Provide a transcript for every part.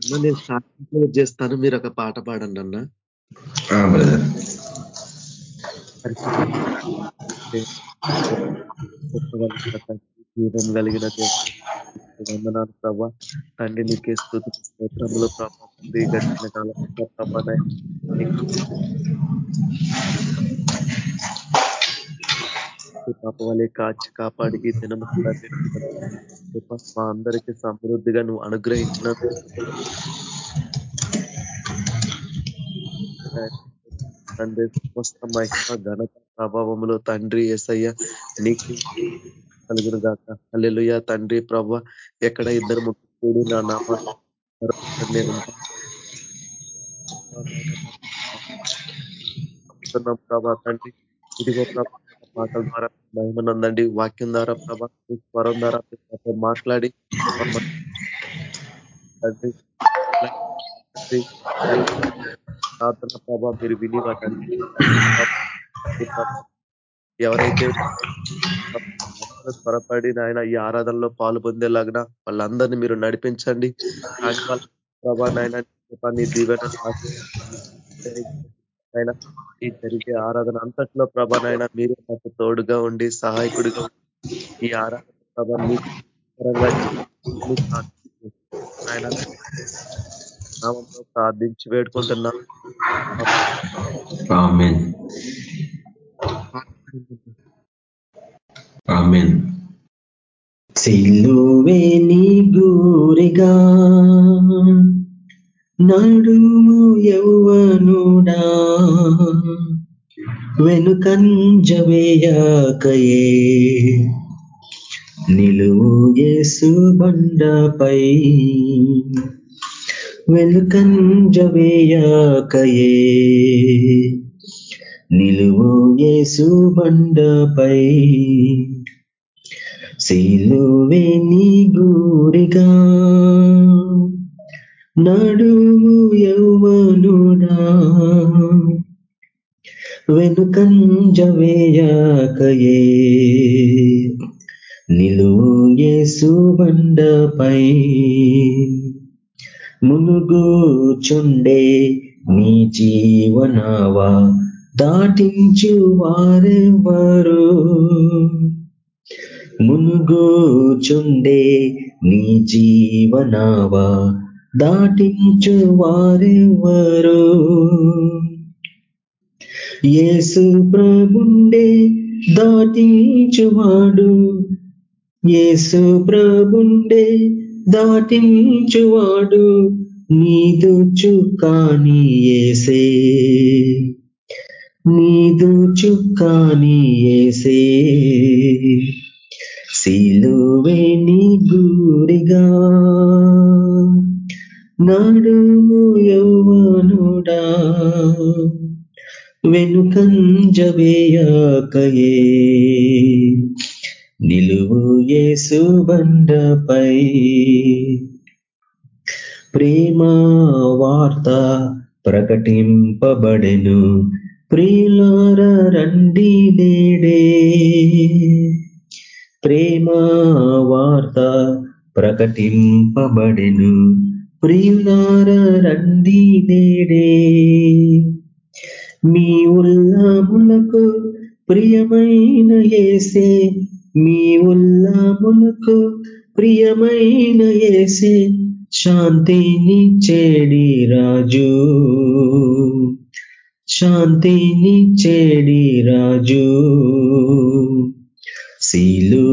నేను చేస్తాను మీరు ఒక పాట పాడండి అన్న. జీవం కలిగిన వందనాలు ప్రభా తండ్రి నీకే స్థుతి స్తోత్రములు ప్రభా తండ్రి గడిచిన కాలం ప్రభా పాప వలె కాచి కాపాడికి దినం మా అందరికీ సమృద్ధిగా నువ్వు అనుగ్రహించిన తండ్రి సమస్త మహిమ ఘనత ప్రభావములు తండ్రి ఎసయ్య నీకు కలుగును గాక. అల్లెలుయ తండ్రి ప్రభ ఎక్కడ ఇద్దరు ముఖ్యుడు నా నామ. ప్రభా తండ్రి. ఇదిగో ప్రభా మాటల ద్వారా భయమనందండి వాక్యం ద్వారా ప్రభా స్వరం ద్వారా మాట్లాడి ప్రార్థన ప్రభా మీరు విని ఎవరైతే త్వరపడి నాయన ఈ ఆరాధనలో పాలు పొందేలాగిన వాళ్ళందరినీ మీరు నడిపించండి. ప్రభా నాయన నీ దీవెన ఈ జరిగే ఆరాధన అంతట్లో ప్రభానైనా మీరు నాకు తోడుగా ఉండి సహాయకుడిగా ఈ ఆరాధన ప్రభా మీకు నామంలో ప్రార్థించి వేడుకుంటున్నా. సిల్లువే నీ గూరిగా నడుము యౌవనుడా వెనుకంజవేయాకయే నిలువు యేసు బండపై. వెనుకంజవేయాకయే నిలువు యేసు బండపై. శీలువే నీ గూరిగా నడుము యౌవనుడా వెనుకంజవేయకయే నిలువు యేసు బండపై. మునుగుచుండే నీ జీవనావా దాటించు వారెవరు మునుగుచుండే నీ జీవనావా దాటించు వారెవరు యేసు ప్రభుండే దాటించువాడు. యేసు ప్రభుండే దాటించువాడు. నీదు చుక్కాని ఏసే నీదు చుక్కాని ఏసే సిలువే నీ గురిగా నడుము యౌవనుడా వెనుకంజవేయాకయే. నిలువు యేసు బండపై ప్రేమ వార్త ప్రకటింపబడెను. ప్రియులార రండి నేడే. ప్రేమ వార్త ప్రకటింపబడెను. ప్రియులార రండి నేడే మీ ఉల్లాములకు ప్రియమైన ఏసే మీ ఉల్లాములకు ప్రియమైన ఏసే శాంతిని చేడి రాజు. శాంతిని చేడి రాజు. శీలు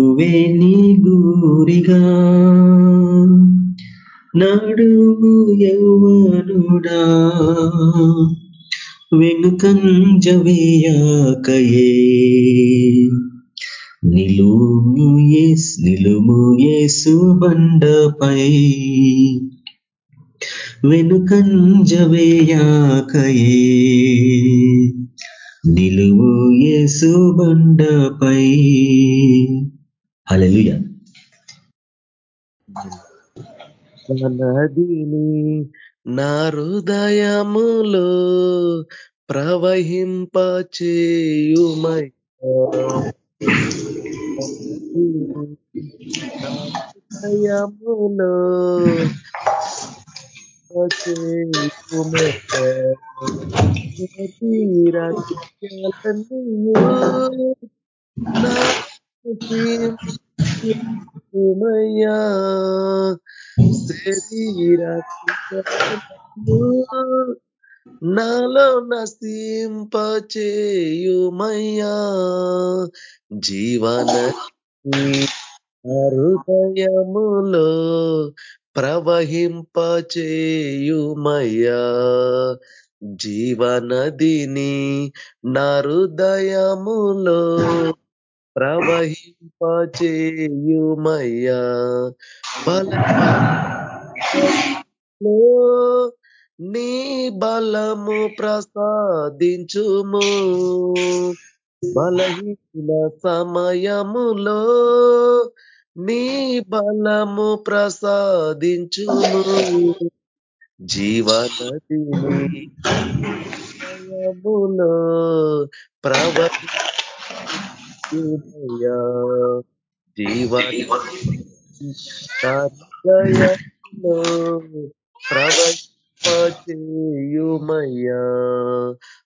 నాడు యౌవనుడా వెనుకంజవేయాకయే. నిలుము ఎస్ నిలుము యేసు బండపై వెనుకంజవేయాకయే. నిలువు యేసు బండపై హలలుయ నదిని నా హృదయములో ప్రవహింప చేయుమయ్యా నా హృదయములో తీరన్నీయు నా శరీర నాలో నసింపచేయుమయ్యా జీవన హృదయములో ప్రవహింపచేయుమయ్యా. జీవనదిని నా హృదయములో ప్రవహింపచేయుమయ్యా. బలము నీ బలము ప్రసాదించుము. బలహీన సమయములో నీ బలము ప్రసాదించుము. జీవనదిని ప్రవహి ప్రవహించుమయ్యా జీవన నా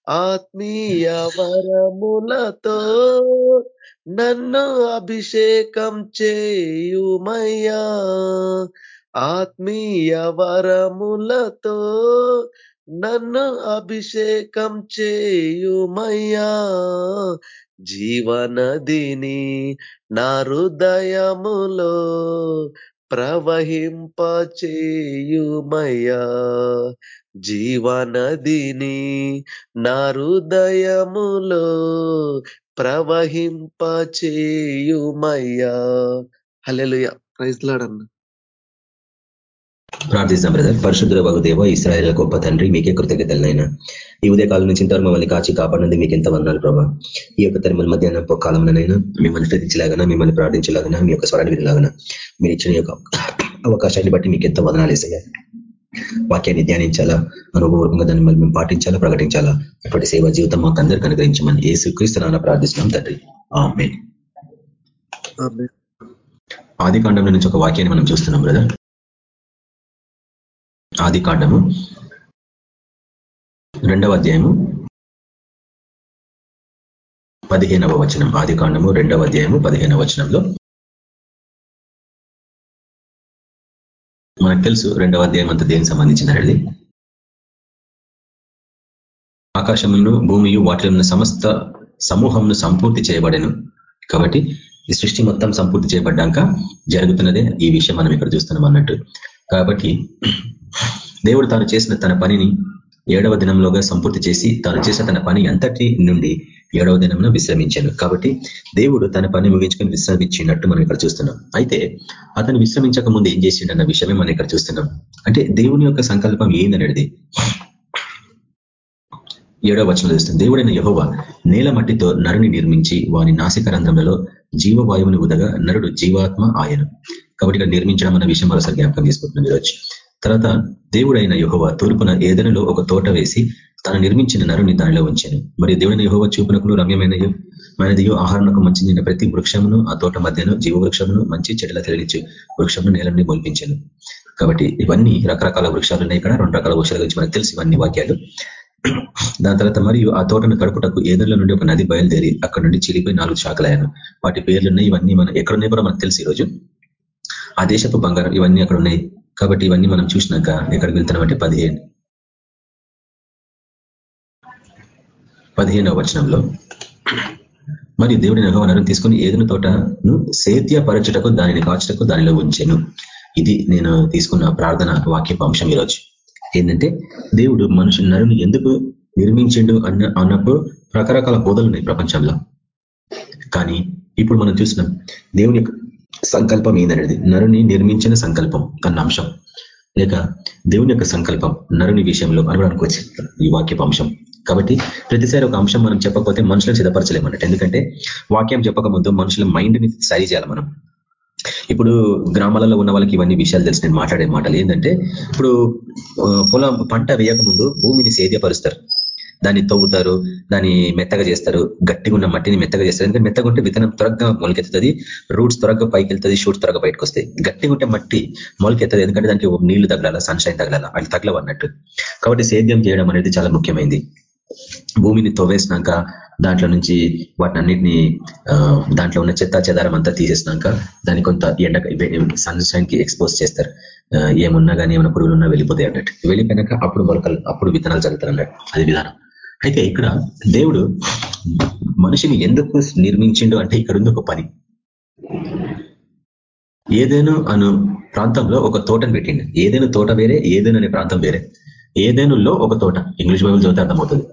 ఆత్మీయ వరములతో నన్ను అభిషేకం చేయుమయ్యా. ఆత్మీయ వరములతో నన్ను అభిషేకం చేయుమయ్యా. జీవనదిని నా హృదయములో ప్రవహింపచేయుమయ్యా. జీవనదిని నా హృదయములో ప్రవహింపచేయుమయ్యా. హల్లెలూయా. ప్రైజ్లాడన్నా. ప్రార్థిస్తాం బ్రదర్. పరిశుద్ధుల వగు దేవ ఇస్రాయల్ గొప్ప తండ్రి మీకే కృతజ్ఞతలనైనా ఈ ఉదయకాలం నుంచి ఇంతవరకు మమ్మల్ని కాచి కాపాడినందుకు మీకు ఎంత వందాలు ప్రభా. ఈ యొక్క తరిమల మధ్యాహ్నం కాలంలోనైనా మిమ్మల్ని స్థితించలాగనా మిమ్మల్ని ప్రార్థించలాగనా మీ యొక్క స్వరాన్ని వినలాగనా మీరు ఇచ్చిన యొక్క అవకాశాన్ని బట్టి మీకు ఎంత వదనాలు వేసాయా వాక్యాన్ని ధ్యానించాలా అనుభవపూర్వకంగా దాన్ని మళ్ళీ మేము పాటించాలా ప్రకటించాలా అటువంటి సేవ జీవితం మాకు అందరికీ అనుగ్రహించమని ఏ సుక్రీస్తున్నా ప్రార్థిస్తున్నాం తండ్రి. ఆమె ఆది కాండంలో నుంచి ఒక వాక్యాన్ని మనం చూస్తున్నాం బ్రదర్. ఆది కాండము. రెండవ అధ్యాయము. పదిహేనవ వచనం. ఆది కాండము రెండవ అధ్యాయము పదిహేనవ వచనంలో. మనకు తెలుసు రెండవ అధ్యాయం అంతా దేనికి సంబంధించినది ఆకాశమును భూమియు వాటిలో ఉన్న సమస్త సమూహంను సంపూర్తి చేయబడను. కాబట్టి ఈ సృష్టి మొత్తం సంపూర్తి చేయబడ్డాక జరుగుతున్నదే ఈ విషయం మనం ఇక్కడ చూస్తున్నాం అన్నట్టు. కాబట్టి దేవుడు తాను చేసిన తన పనిని ఏడవ దినంలోగా సంపూర్తి చేసి తాను చేసిన తన పని అంతటి నుండి ఏడవ దినంలో విశ్రమించాను. కాబట్టి దేవుడు తన పని ముగించుకొని విశ్రమించినట్టు మనం ఇక్కడ చూస్తున్నాం. అయితే అతను విశ్రమించక ముందు ఏం చేసిండన్న విషయమే మనం ఇక్కడ చూస్తున్నాం. అంటే దేవుని యొక్క సంకల్పం ఏందనేది? ఏడవ వచనం చూస్తుంది దేవుడైన యహోవ నేల మట్టితో నరుని నిర్మించి వాని నాసిక రంధ్రంలో జీవవాయువుని ఉదగా నరుడు జీవాత్మ ఆయన. కాబట్టి ఇక్కడ నిర్మించడం అన్న విషయం మరోసారి జ్ఞాపకం తీసుకుంటున్నాం ఈరోజు. తర్వాత దేవుడైన యహోవ తూర్పున ఏదనలో ఒక తోట వేసి తను నిర్మించిన నరుని దానిలో ఉంచాను. మరియు దేవుడైన యహోవ చూపునకులు రమ్యమైనయో మనదియో ఆహారంకు మంచి ప్రతి వృక్షమును ఆ తోట మధ్యను జీవ వృక్షమును మంచి చెట్ల తెలియచ్చు వృక్షమును నేలని మొలిపించాను. కాబట్టి ఇవన్నీ రకరకాల వృక్షాలు ఉన్నాయి ఇక్కడ. రెండు రకాల వృక్షాల గురించి మనకు తెలుసు. ఇవన్నీ వాక్యాలు. దాని తర్వాత మరియు ఆ తోటను కడుపుటకు ఏదర్ల నుండి ఒక నది బయలుదేరి అక్కడ నుండి చిలిపోయి నాలుగు శాఖలయ్యాను వాటి పేర్లున్నాయి. ఇవన్నీ మనం ఎక్కడున్నాయి కూడా మనకు తెలుసు ఈరోజు. ఆ దేశపు బంగారం ఇవన్నీ అక్కడ ఉన్నాయి? కాబట్టి ఇవన్నీ మనం చూసినాక ఎక్కడికి వెళ్తున్నామంటే పదిహేను. పదిహేనవ వచనంలో మరి దేవుడి నగవనరం తీసుకుని ఏదైనా తోటను సేద్యపరచుటకు దానిని కాచుటకు దానిలో ఉంచాను. ఇది నేను తీసుకున్న ప్రార్థన వాక్యపు అంశం ఈరోజు. ఏంటంటే దేవుడు మనుషు నరుని ఎందుకు నిర్మించిండు అన్న అన్నప్పుడు రకరకాల బోధలు ఉన్నాయి ప్రపంచంలో. కానీ ఇప్పుడు మనం చూసినాం దేవుని సంకల్పం ఏందనేది? నరుని నిర్మించిన సంకల్పం అన్న అంశం. లేక దేవుని యొక్క సంకల్పం నరుని విషయంలో అనడానికి వచ్చి ఈ వాక్యపు అంశం. కాబట్టి ప్రతిసారి ఒక అంశం మనం చెప్పకపోతే మనుషులను సిద్ధపరచలేమన్నట్టు. ఎందుకంటే వాక్యం చెప్పక ముందు మనుషుల మైండ్ని సరి చేయాలి మనం. ఇప్పుడు గ్రామాలలో ఉన్న వాళ్ళకి ఇవన్నీ విషయాలు తెలిసి నేను మాట్లాడే మాటలు ఏంటంటే ఇప్పుడు పొలం పంట వేయక ముందు భూమిని సేద్యపరుస్తారు. దాన్ని తవ్వుతారు దాన్ని మెత్తగా చేస్తారు గట్టిగా ఉన్న మట్టిని మెత్తగా చేస్తారు. ఎందుకంటే మెత్తగా ఉంటే విత్తనం త్వరగా మొలకెత్తుతుంది రూట్స్ త్వరగా పైకి వెళ్తుంది షూట్స్ త్వరగా బయటకు వస్తాయి గట్టిగా ఉంటే మట్టి మొలకెత్తది ఎందుకంటే దానికి నీళ్ళు తగలాల సన్షైన్ తగలాల అవి తగలవన్నట్టు కాబట్టి సేద్యం చేయడం అనేది చాలా ముఖ్యమైనది భూమిని తవ్వేసినాక దాంట్లో నుంచి వాటిని అన్నిటిని దాంట్లో ఉన్న చెత్త చెదారం అంతా తీసేసినాక దాన్ని కొంత ఎండ సన్ ఎక్స్పోజ్ చేస్తారు. ఏమున్నా కానీ ఏమైనా పురుగులు ఉన్నా వెళ్ళిపోతాయి అన్నట్టు. వెళ్ళిపోయినాక అప్పుడు మొలకలు అప్పుడు విత్తనాలు చల్లుతారు అన్నట్టు. అది విధానం. అయితే ఇక్కడ దేవుడు మనిషిని ఎందుకు నిర్మించిండు అంటే ఇక్కడ ఉంది ఒక పని. ఏదేను అను ప్రాంతంలో ఒక తోటను పెట్టిండు. ఏదైనా తోట వేరే ఏదైనా అనే ప్రాంతం వేరే. ఏదేనులో ఒక తోట. ఇంగ్లీష్ బైబుల్ చదివితే అర్థమవుతుంది.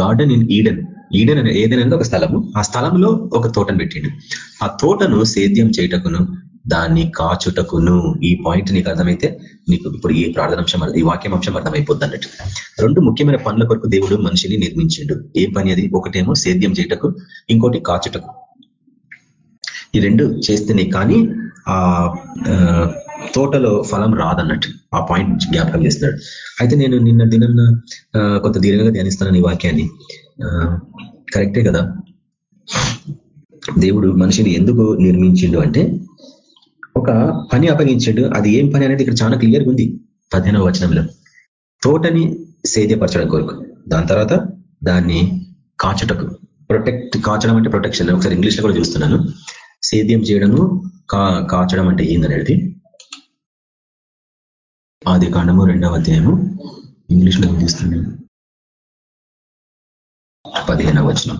గార్డెన్ ఇన్ ఈడెన్ ఈడెన్ ఏదైనా ఒక స్థలము ఆ స్థలంలో ఒక తోటను పెట్టిండు. ఆ తోటను సేద్యం చేయటకును దాన్ని కాచుటకును. ఈ పాయింట్ నీకు అర్థమైతే నీకు ఇప్పుడు ఈ ప్రార్థనాంశం ఈ వాక్యం అంశం అర్థమైపోద్ది అన్నట్టు. రెండు ముఖ్యమైన పనుల కొరకు దేవుడు మనిషిని నిర్మించిండు. ఏ పని అది? ఒకటేమో సేద్యం చేయటకు ఇంకోటి కాచుటకు. ఈ రెండు చేస్తేనే కానీ ఆ తోటలో ఫలం రాదన్నట్టు ఆ పాయింట్ జ్ఞాపకం చేస్తున్నాడు. అయితే నేను నిన్న దినం కొంత దీర్ఘంగా ధ్యానిస్తాను ఈ వాక్యాన్ని. కరెక్టే కదా? దేవుడు మనిషిని ఎందుకు నిర్మించిండు అంటే ఒక పని అప్పగించాడు. అది ఏం పని అనేది ఇక్కడ చాలా క్లియర్గా ఉంది పదిహేనవ వచనంలో. తోటని సేద్యపరచడం కొరకు. దాని తర్వాత దాన్ని కాచుటకు. ప్రొటెక్ట్ కాచడం అంటే ప్రొటెక్షన్. ఒకసారి ఇంగ్లీష్లో కూడా చూస్తున్నాను. సేద్యం చేయడము కాచడం అంటే ఏందనేది? ఆది కాండము రెండవ అధ్యాయము. ఇంగ్లీష్లో చూస్తున్నాను పదిహేనవ వచనం.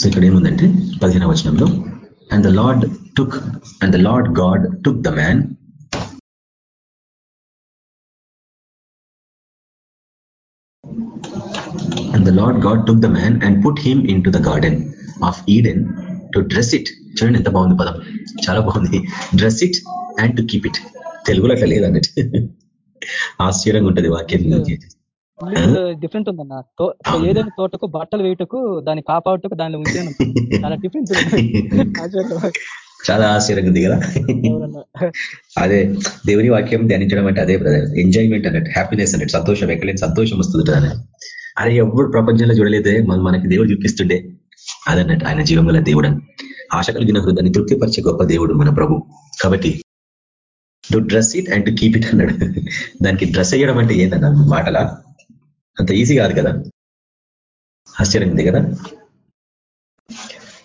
సో ఇక్కడ ఏముందంటే పదిహేనవ వచనంలో and the Lord took and the Lord God took the man And the Lord God took the man and put him into the garden of Eden to dress it. చూడండి ఎంత బాగుంది పదం. చాలా బాగుంది. Dress it and to keep it తెలుగులో అట్లా లేదన్నట్టు. ఆశ్చర్యంగా ఉంటుంది వాక్యం. Hmm. డిఫరెంట్ ఉందన్న. ఏదైనా తోటకు బట్టలు వేయటకు దాన్ని కాపాడుటకు దాన్ని ఉంచాను చాలా డిఫరెంట్ చాలా ఆశ్చర్యంగా ఉంది కదా. అదే దేవుని వాక్యం ధ్యానించడం అంటే అదే బ్రదర్ ఎంజాయ్మెంట్ అన్నట్టు హ్యాపీనెస్ అన్నట్టు సంతోషం ఎక్కడైనా సంతోషం వస్తుంది అని అరే ఎవరు ప్రపంచంలో చూడలేదే? మనకి దేవుడు చూపిస్తుండే. అదన్నట్టు ఆయన జీవం గల దేవుడు అని ఆశ కలిగిన హృదయాన్ని తృప్తిపరిచే గొప్ప దేవుడు మన ప్రభు. కాబట్టి to dress it and to keep it అన్నాడు. దానికి డ్రెస్ అయ్యడం అంటే ఏందన్న మాటలా? అంత ఈజీ కాదు కదా? ఆశ్చర్యంది కదా?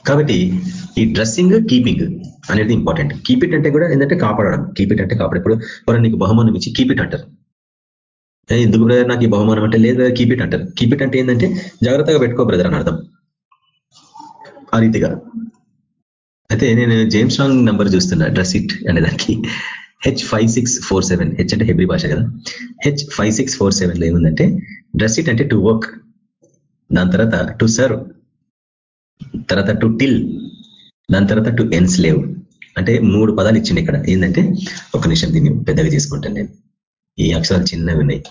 కాబట్టి ఈ డ్రెస్సింగ్ కీపింగ్ అనేది ఇంపార్టెంట్ కీప్ ఇట్ అంటే కూడా ఏంటంటే కాపాడడం. కీప్ ఇట్ అంటే కాపాడు ఇప్పుడు ఎవరైనా నీకు బహుమానం ఇచ్చి కీప్ ఇట్ అంటారు. ఎందుకు బ్రదర్ నాకు ఈ బహుమానం అంటే లేదు కీప్ ఇట్ అంటారు. కీప్ ఇట్ అంటే ఏంటంటే జాగ్రత్తగా పెట్టుకో బ్రదర్ అని అర్థం. ఆ రీతిగా. అయితే నేను జేమ్స్ రాంగ్ నంబర్ చూస్తున్నా డ్రెస్ ఇట్ అనే దానికి. H five six four seven H అంటే హెబ్రి భాష కదా. హెచ్ ఫైవ్ సిక్స్ ఫోర్ సెవెన్లో ఏముందంటే డ్రెస్ ఇట్ అంటే టు వర్క్ దాని తర్వాత టు సర్వ్ తర్వాత టు టిల్ దాని తర్వాత టు ఎన్స్లేవ్ అంటే మూడు పదాలు ఇచ్చింది ఇక్కడ. ఏంటంటే ఒక నిమిషం దీన్ని పెద్దగా తీసుకుంటాను నేను. ఈ అక్షరాలు చిన్నవి ఉన్నాయి.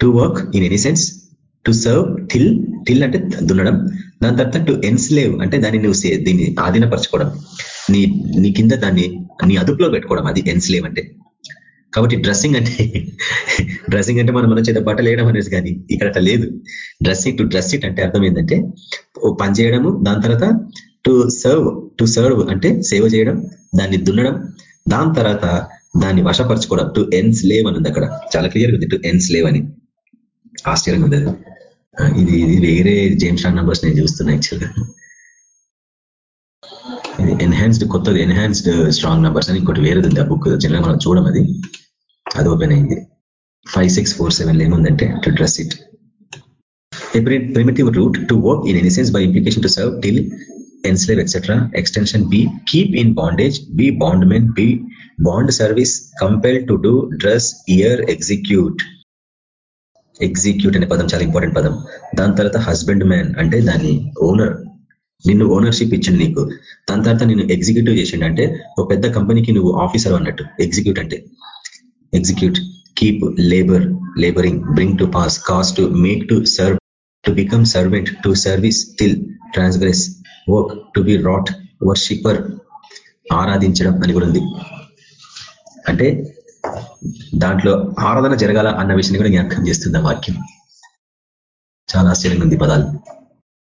To work in any sense to serve till till అంటే దున్నడం. దాని తర్వాత టు ఎన్స్లేవ్ అంటే దాన్ని నువ్వు దీన్ని ఆధీనపరచుకోవడం. నీ నీ కింద దాన్ని నీ అదుపులో పెట్టుకోవడం అది ఎన్స్లేవ్ అంటే. కాబట్టి డ్రెస్సింగ్ అంటే డ్రెస్సింగ్ అంటే మనం మన చేత బట్టలు వేయడం అనేది కానీ ఇక్కడ అట్లా లేదు. డ్రెస్సింగ్ టు డ్రెస్ ఇట్ అంటే అర్థం ఏంటంటే పని చేయడము దాని తర్వాత టు సర్వ్ టు సర్వ్ అంటే సేవ చేయడం దాన్ని దున్నడం దాని తర్వాత దాన్ని వశపరచుకోవడం టు ఎన్స్ లేవ్ అని ఉంది అక్కడ. చాలా క్లియర్ ఉంది టు ఎన్స్ లేవ్ అని. ఆశ్చర్యంగా ఉంది ఇది ఇది వేరే జేమ్స్ రాంగ్ నంబర్స్ నేను చూస్తున్నా యాక్చువల్గా. ఇది ఎన్హాన్స్డ్ కొత్తది ఎన్హాన్స్డ్ స్ట్రాంగ్ నంబర్స్ అని ఇంకోటి వేరేది ఉంది. ఆ బుక్ జనరల్ మనం చూడం అది. అది ఓపెన్ అయింది. ఫైవ్ సిక్స్ ఫోర్ సెవెన్ ఏముందంటే to dress it primitive root to work in any sense by implication to serve till enslave etc extension b keep in bondage be bondman be bond service compelled to do dress ear execute. Execute అనే పదం చాలా important పదం. దాని తర్వాత husband man అంటే దాని owner నిన్ను ownership ఇచ్చిండు నీకు. దాని తర్వాత నిన్ను ఎగ్జిక్యూటివ్ చేసిండు అంటే ఒక పెద్ద కంపెనీకి నువ్వు ఆఫీసర్ అన్నట్టు. ఎగ్జిక్యూట్ అంటే. Execute keep labour labouring bring to pass cause make to serve to become servant to service till transgress work to be wrought worshipper ఆరాధించడం అని కూడా ఉంది. అంటే దాంట్లో ఆరాధన జరగాల అన్న విషయాన్ని కూడా జ్ఞాపకం చేస్తుంది వాక్యం. చాలా ఆశ్చర్యంగా ఉంది పదాలు.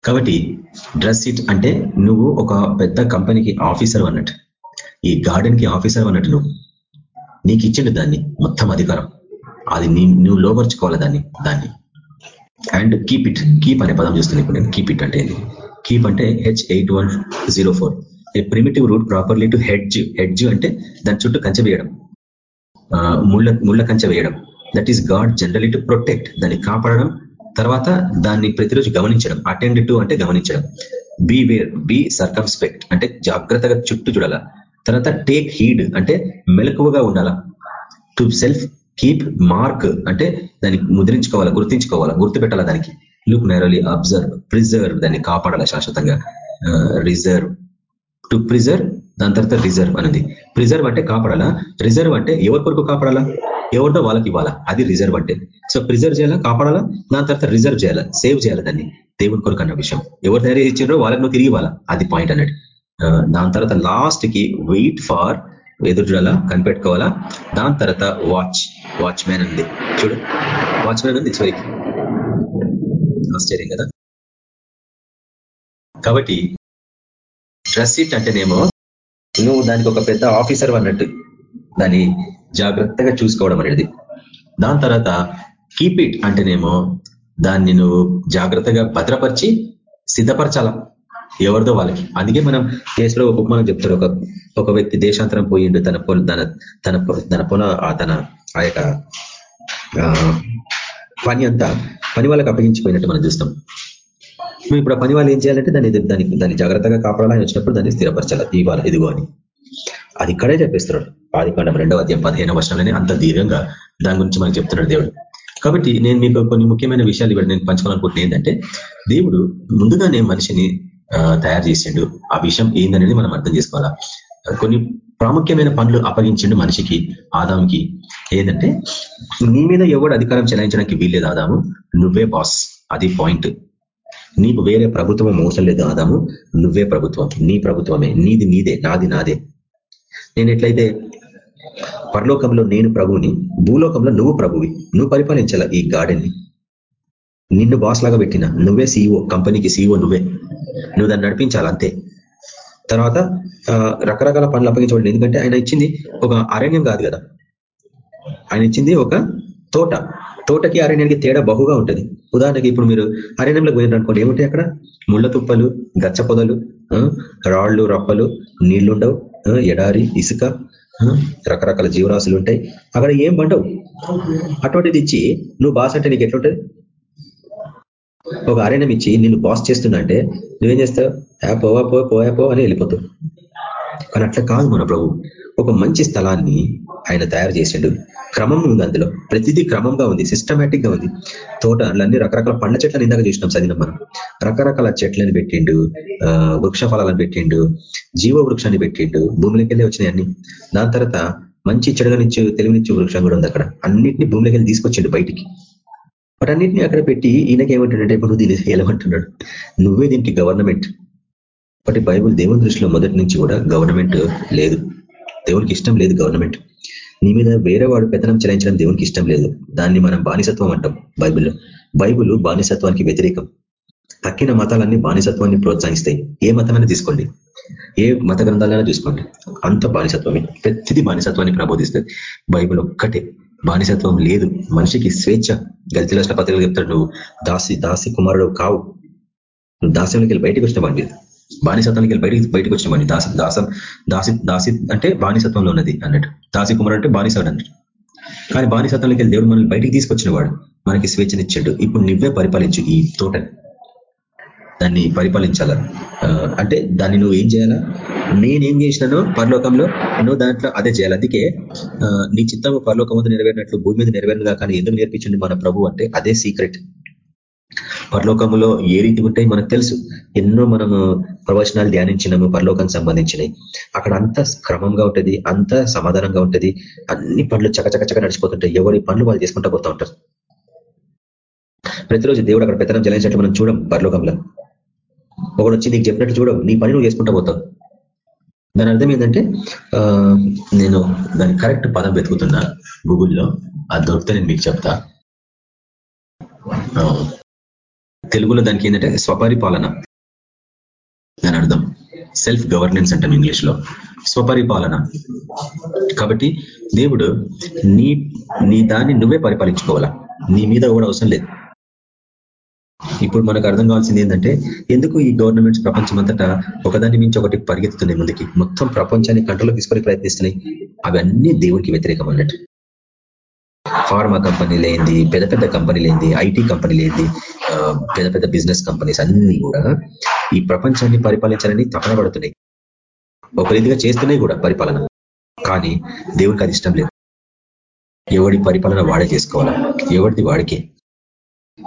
కాబట్టి డ్రెస్ ఇట్ అంటే నువ్వు ఒక పెద్ద కంపెనీకి ఆఫీసర్ అన్నట్టు. ఈ గార్డెన్కి ఆఫీసర్ అన్నట్టు నువ్వు. నీకు ఇచ్చిండు దాన్ని మొత్తం అధికారం. అది నీ నువ్వు లోపరుచుకోవాలి దాన్ని? దాన్ని. అండ్ కీప్ ఇట్ కీప్ అనే పదం చూస్తున్నాను ఇప్పుడు నేను. కీప్ ఇట్ అంటే కీప్ అంటే H eight one zero four a primitive root properly to hedge hedge అంటే దాని చుట్టూ కంచె వేయడం. ముళ్ళ ముళ్ళ కంచె వేయడం. That is guard generally to protect దాన్ని కాపాడడం తర్వాత దాన్ని ప్రతిరోజు గమనించడం అటెండ్ టు అంటే గమనించడం. బీ వేర్ బీ సర్కంస్పెక్ట్ అంటే జాగ్రత్తగా చుట్టూ చూడాల. తర్వాత టేక్ హీడ్ అంటే మెలకువగా ఉండాలా. టు సెల్ఫ్ కీప్ మార్క్ అంటే దాన్ని ముద్రించుకోవాలా గుర్తించుకోవాలా గుర్తు పెట్టాలా దానికి. లుక్ నేరలీ అబ్జర్వ్ ప్రిజర్వ్ దాన్ని కాపాడాలా శాశ్వతంగా. రిజర్వ్ టు ప్రిజర్వ్ దాని తర్వాత రిజర్వ్ అనేది. ప్రిజర్వ్ అంటే కాపాడాలా? రిజర్వ్ అంటే ఎవరి కొరకు కాపాడాలా? ఎవరినో వాళ్ళకి ఇవ్వాలా? అది రిజర్వ్ అంటే. సో ప్రిజర్వ్ చేయాలా? కాపాడాలా? దాని తర్వాత రిజర్వ్ చేయాలా? సేవ్ చేయాలా దాన్ని? దేవుని కొరకు అన్న విషయం. ఎవరు తయారు ఇచ్చారో వాళ్ళకి నువ్వు తిరిగి ఇవ్వాలా? అది పాయింట్ అన్నట్టు. దాని తర్వాత లాస్ట్కి వెయిట్ ఫార్ ఎదురు చూడాలా? కనిపెట్టుకోవాలా? దాని తర్వాత వాచ్ వాచ్మెన్ మ్యాన్ ఉంది. చూడు. వాచ్ ఉంది. చివరికి ఆశ్చర్యం కదా? కాబట్టి డ్రెస్ ఇట్ అంటేనేమో నువ్వు దానికి ఒక పెద్ద ఆఫీసర్ అన్నట్టు దాన్ని జాగ్రత్తగా చూసుకోవడం అనేది. దాని తర్వాత కీప్ ఇట్ అంటేనేమో దాన్ని నువ్వు జాగ్రత్తగా భద్రపరిచి సిద్ధపరచాల ఎవరిదో వాళ్ళకి. అందుకే మనం కేసులో ఒక ఉపమానం చెప్తారు. ఒక ఒక వ్యక్తి దేశాంతరం పోయిండు తన పొల తన తన తన పొల తన ఆ యొక్క పని అంతా పని వాళ్ళకి అప్పగించిపోయినట్టు మనం చూస్తాం. మేము ఇప్పుడు ఆ పని వాళ్ళు ఏం చేయాలంటే దాన్ని దానికి దాన్ని జాగ్రత్తగా కాపాడాలని వచ్చినప్పుడు దాన్ని స్థిరపరచాలి. ఇవాళ ఇదిగో అని. అది ఇక్కడే చెప్పేస్తున్నాడు. ఆదికాండం రెండవ అధ్యాయం పదిహేను వర్షంలోనే అంత దీర్ఘంగా దాని గురించి మనకు చెప్తున్నాడు దేవుడు. కాబట్టి నేను మీకు కొన్ని ముఖ్యమైన విషయాలు ఇవ్వండి నేను పంచుకోవాలనుకుంటున్నా ఏంటంటే దేవుడు ముందుగానే మనిషిని తయారు చేసిండు. ఆ విషయం ఏందనేది మనం అర్థం చేసుకోవాలా? కొన్ని ప్రాముఖ్యమైన పనులు అప్పగించిండు మనిషికి ఆదాంకి ఏంటంటే నీ మీద ఎవడు అధికారం చెలాయించడానికి వీల్లేదు ఆదాము నువ్వే బాస్ అది పాయింట్ నీకు వేరే ప్రభుత్వం మోసం లేదు ఆదాము నువ్వే ప్రభుత్వం. నీ ప్రభుత్వమే. నీది నీదే నాది నాదే. నేను ఎట్లయితే పరలోకంలో నేను ప్రభువుని భూలోకంలో నువ్వు ప్రభువి నువ్వు పరిపాలించాల ఈ గార్డెన్ని? నిన్ను బాస్ లాగా పెట్టిన నువ్వే సీఈఓ కంపెనీకి సీఈఓ నువ్వే. నువ్వు దాన్ని నడిపించాలి? అంతే. తర్వాత రకరకాల పనులు అప్పగించబడి ఎందుకంటే ఆయన ఇచ్చింది ఒక అరణ్యం కాదు కదా. ఆయన ఇచ్చింది ఒక తోట. తోటకి అరణ్యానికి తేడా బహుగా ఉంటుంది. ఉదాహరణకి ఇప్పుడు మీరు అరణ్యంలోకి పోయినారు అనుకోండి ఏముంటాయి అక్కడ? ముళ్ళ తుప్పలు గచ్చ పొదలు రాళ్ళు రప్పలు నీళ్ళుండవు. ఎడారి ఇసుక రకరకాల జీవరాశులు ఉంటాయి. అక్కడ ఏం పండవు? అటువంటిది ఇచ్చి నువ్వు బాస్ అంటే నీకు ఎట్లుంటుంది? ఒక అరణ్యం ఇచ్చి నిన్ను బాస్ చేస్తున్నా అంటే నువ్వేం చేస్తావు? యా పోవా పో పోయా పో అని వెళ్ళిపోతావు. కానీ అట్లా కాదు మన ప్రభు. ఒక మంచి స్థలాన్ని ఆయన తయారు చేసిండు. క్రమం ఉంది అందులో. ప్రతిదీ క్రమంగా ఉంది. సిస్టమేటిక్గా ఉంది. తోటలన్నీ అన్ని రకరకాల పండ్ల చెట్లను ఇందాక చూసినాం చదివినాం మనం. రకరకాల చెట్లను పెట్టిండు వృక్ష ఫలాలను పెట్టిండు జీవ వృక్షాన్ని పెట్టిండు. భూమిలోకెళ్ళి వచ్చినాయి దాని తర్వాత మంచి చెడుగనిచ్చు తెలివినిచ్చు వృక్షం కూడా ఉంది అక్కడ. అన్నింటినీ భూమిలోకెళ్ళి తీసుకొచ్చిండు బయటికి. వాటన్నింటినీ అక్కడ పెట్టి ఈయనకి ఏమంటున్నాడంటే ఇప్పుడు దీన్ని ఏలమంటున్నాడు నువ్వే దీనికి గవర్నమెంట్. ఒకటి బైబుల్ దేవుని దృష్టిలో మొదటి నుంచి కూడా గవర్నమెంట్ లేదు. దేవునికి ఇష్టం లేదు గవర్నమెంట్. నీ మీద వేరే వాడు పెత్తనం చెలాయించడం దేవునికి ఇష్టం లేదు. దాన్ని మనం బానిసత్వం అంటాం బైబిల్లో. బైబుల్ బానిసత్వానికి వ్యతిరేకం. తక్కిన మతాలన్నీ బానిసత్వాన్ని ప్రోత్సహిస్తాయి. ఏ మతమైనా తీసుకోండి. ఏ మత గ్రంథాలైనా చూసుకోండి అంత బానిసత్వమే. ప్రతిదీ బానిసత్వాన్ని ప్రబోధిస్తుంది. బైబుల్ ఒక్కటే. బానిసత్వం లేదు. మనిషికి స్వేచ్ఛ. గల్తీ పత్రికలు చెప్తాడు నువ్వు. దాసి దాసి కుమారుడు కావు. నువ్వు దాస్యంలోకి వెళ్ళి బయటకు వచ్చిన వచ్చినవండి బానిసత్వానికి వెళ్ళి బయటికి బయటకు వచ్చినవండి దాసి దాసం దాసి దాసి అంటే బానిసత్వంలో ఉన్నది అన్నట్టు. దాసి కుమారుడు అంటే బానిసాడు అన్నట్టు. కానీ బానిసత్వంలోకి వెళ్ళి దేవుడు మనల్ని బయటికి తీసుకొచ్చిన వాడు మనకి స్వేచ్ఛనిచ్చాడు. ఇప్పుడు నువ్వే పరిపాలించు ఈ తోటని. దాన్ని పరిపాలించాల? అంటే దాన్ని నువ్వు ఏం చేయాలా? నేనేం చేసినానో పరలోకంలో నువ్వు దాంట్లో అదే చేయాలి? అందుకే నీ చిత్తం పరలోకం ముందు నెరవేరినట్లు భూమి మీద నెరవేరినగా కానీ ఎందుకు నేర్పించండి మన ప్రభు అంటే అదే సీక్రెట్ పరలోకములో ఏ రీతి ఉంటాయి మనకు తెలుసు. ఎన్నో మనము ప్రవచనాలు ధ్యానించినాము పరలోకానికి సంబంధించినవి అక్కడ అంత క్రమంగా ఉంటుంది అంత సమాధానంగా ఉంటుంది. అన్ని పనులు చకచకచక నడిచిపోతుంటాయి. ఎవరి పనులు వాళ్ళు చేసుకుంటా పోతా ఉంటారు. ప్రతిరోజు దేవుడు అక్కడ పెత్తనం జలాయించినట్లు మనం చూడం పరలోకంలో. ఒకడు వచ్చి నీకు చెప్పినట్టు చూడవు నీ పని నువ్వు చేసుకుంటా పోతావు. దాని అర్థం ఏంటంటే నేను దాని కరెక్ట్ పదం వెతుకుతున్నా గూగుల్లో. అది దొరికితే నేను మీకు చెప్తా. తెలుగులో దానికి ఏంటంటే స్వపరిపాలన దాని అర్థం. సెల్ఫ్ గవర్నెన్స్ అంటాం ఇంగ్లీష్లో స్వపరిపాలన. కాబట్టి దేవుడు నీ నీ దాన్ని నువ్వే పరిపాలించుకోవాలా? నీ మీద కూడా అవసరం లేదు. ఇప్పుడు మనకు అర్థం కావాల్సింది ఏంటంటే ఎందుకు ఈ గవర్నమెంట్స్ ప్రపంచమంతటా ఒకదాని మించి ఒకటి పరిగెత్తుతున్నాయి ముందుకి? మొత్తం ప్రపంచాన్ని కంట్రోల్లో తీసుకొని ప్రయత్నిస్తున్నాయి. అవన్నీ దేవుడికి వ్యతిరేకం అన్నట్టు. ఫార్మా కంపెనీ లేనిది పెద్ద పెద్ద కంపెనీ లేనిది ఐటీ కంపెనీ లేనిది పెద్ద పెద్ద బిజినెస్ కంపెనీస్ అన్ని కూడా ఈ ప్రపంచాన్ని పరిపాలించాలని తపన పడుతున్నాయి. ఒక రీతిగా చేస్తున్నాయి కూడా పరిపాలన. కానీ దేవుడికి అది ఇష్టం లేదు. ఎవడి పరిపాలన వాడే చేసుకోవాలా? ఎవరిది వాడికే?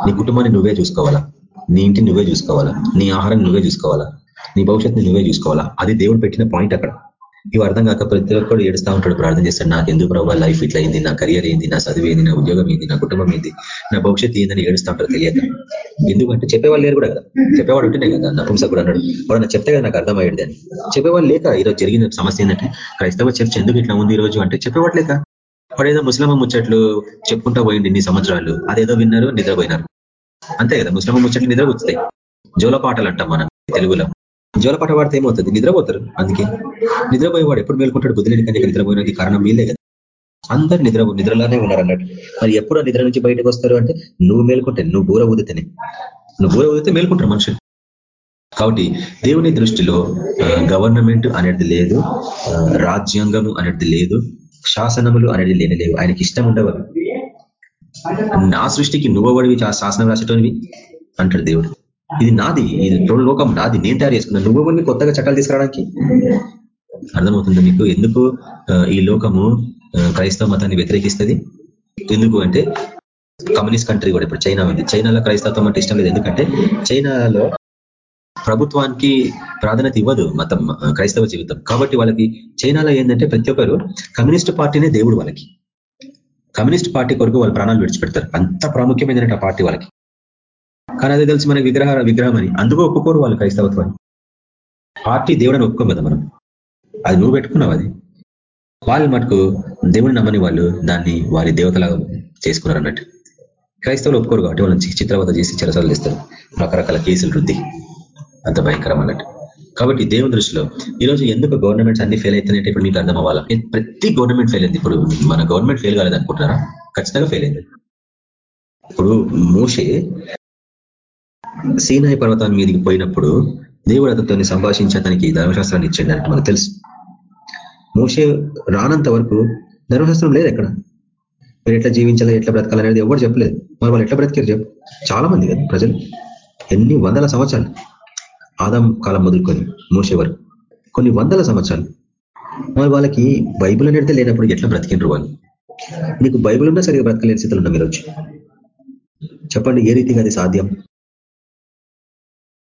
నీ కుటుంబాన్ని నువ్వే చూసుకోవాలా? నీ ఇంటిని నువ్వే చూసుకోవాలా? నీ ఆహారం నువ్వే చూసుకోవాలా? నీ భవిష్యత్తుని నువ్వే చూసుకోవాలా? అది దేవుడు పెట్టిన పాయింట్ అక్కడ. ఇవి అర్థం కాక ప్రతి ఒక్కరు ఏడుస్తూ ఉంటాడు ప్రార్థన చేస్తాడు. నాకు ఎందుకు ప్రభావ లైఫ్ ఇట్లా అయింది? నా కెరియర్ ఏంది? నా చదువు ఏంది? నా ఉద్యోగం ఏంది? నా కుటుంబం ఏంది? నా భవిష్యత్తు ఏందని ఏడుస్తూ ఉంటారు తెలియక. ఎందుకంటే చెప్పేవాళ్ళు లేరు కూడా కదా. చెప్పేవాడు ఉంటేనే కదా. నపుంస కూడా అన్నాడు. వాడు నాకు చెప్తే కదా నాకు అర్థమయ్యేది అని. చెప్పేవాళ్ళు లేక ఈరోజు జరిగిన సమస్య ఏంటంటే క్రైస్తవ చర్చ ఎందుకు ఇట్లా ఉంది ఈ రోజు అంటే చెప్పేవాడు లేక. వాడు ఏదో ముస్లిం ముచ్చట్లు చెప్పుకుంటా పోయింది ఇన్ని సంవత్సరాలు. అదేదో విన్నారు నిద్రపోయినారు. అంతే కదా. ముస్లిం ముచ్చట్లు నిద్ర కూర్చుతాయి జోలపాటలు అంటాం మనం తెలుగులో. జోలపాట వాడితే ఏమవుతుంది? నిద్రపోతారు. అందుకే నిద్రపోయేవాడు ఎప్పుడు మేల్కుంటాడు? బుద్ధిలేని కానీ నిద్రపోయినది కారణం మీలే కదా. అందరు నిద్ర నిద్రలోనే ఉన్నారు అన్నట్టు మరి ఎప్పుడు నిద్ర నుంచి బయటకు వస్తారు అంటే నువ్వు మేల్కుంటే నువ్వు బూర ఊదితేనే. నువ్వు బూర ఊదితే మేల్కుంటారు మనుషులు. కాబట్టి దేవుని దృష్టిలో గవర్నమెంట్ అనేది లేదు రాజ్యాంగము అనేది లేదు శాసనములు అనేది లేని లేవు. ఆయనకి ఇష్టం ఉండవు నా సృష్టికి నువ్వడివి శాసనం రాసేటోనివి? అంటాడు దేవుడు. ఇది నాది ఇది లోకం నాది నేను తయారు చేసుకున్నాను నువ్వు కొత్తగా చట్టాలు తీసుకురావడానికి? అర్థమవుతుంది మీకు? ఎందుకు ఈ లోకము క్రైస్తవ మతాన్ని వ్యతిరేకిస్తుంది? ఎందుకు అంటే కమ్యూనిస్ట్ కంట్రీ కూడా ఇప్పుడు చైనా ఉంది. చైనాలో క్రైస్తవం అంటే ఇష్టం లేదు. ఎందుకంటే చైనాలో ప్రభుత్వానికి ప్రాధాన్యత ఇవ్వదు మతం క్రైస్తవ జీవితం. కాబట్టి వాళ్ళకి చైనాలో ఏంటంటే ప్రతి ఒక్కరు కమ్యూనిస్ట్ పార్టీనే దేవుడు వాళ్ళకి. కమ్యూనిస్ట్ పార్టీ కొరకు వాళ్ళు ప్రాణాలు విడిచిపెడతారు. అంత ప్రాముఖ్యమైన పార్టీ వాళ్ళకి. కానీ అది తెలిసి మనకి విగ్రహ విగ్రహం అని. అందుకు ఒప్పుకోరు వాళ్ళు క్రైస్తవత్వాన్ని. పార్టీ దేవుడని ఒప్పుకోం కదా మనం. అది నువ్వు పెట్టుకున్నావు అది. వాళ్ళు మటుకు దేవుడిని నమ్మని వాళ్ళు దాన్ని వారి దేవతలాగా చేసుకున్నారు అన్నట్టు క్రైస్తవులు ఒప్పుకోరు కాబట్టి వాళ్ళని చిత్రవత చేసి చెరసాలు చేస్తారు రకరకాల కేసులు వృద్ధి అంత భయంకరం అన్నట్టు. కాబట్టి దేవుని దృష్టిలో ఈరోజు ఎందుకు గవర్నమెంట్స్ అన్ని ఫెయిల్ అవుతున్నాయంటే ఇప్పుడు మీకు అర్థం అవ్వాలా? ప్రతి గవర్నమెంట్ ఫెయిల్ అయింది. ఇప్పుడు మన గవర్నమెంట్ ఫెయిల్ కాలేదు అనుకుంటున్నారా ఖచ్చితంగా ఫెయిల్ అయింది. ఇప్పుడు మోషే సీనాయి పర్వతాన్ని మీదకి పోయినప్పుడు దేవుడు అతనితో సంభాషించి అతనికి ధర్మశాస్త్రాన్ని ఇచ్చిండని మనకు తెలుసు. మోసే రానంత వరకు ధర్మశాస్త్రం లేదు ఎక్కడ? మీరు ఎట్లా జీవించాలి ఎట్లా బ్రతకాలనేది ఎవరు చెప్పలేదు. మరి వాళ్ళు ఎట్లా బ్రతికారు చెప్పు. చాలా మంది కదా ప్రజలు. ఎన్ని వందల సంవత్సరాలు? ఆదాం కాలం మొదలుకొని మూసే వరకు. కొన్ని వందల సంవత్సరాలు. మరి వాళ్ళకి బైబుల్ అనేది లేనప్పుడు ఎట్లా బ్రతికిండ్రు వాళ్ళు? మీకు బైబుల్ ఉన్నా సరిగా బ్రతకలేని స్థితిలో ఉన్నా మీరు వచ్చి. చెప్పండి ఏ రీతిగా అది సాధ్యం?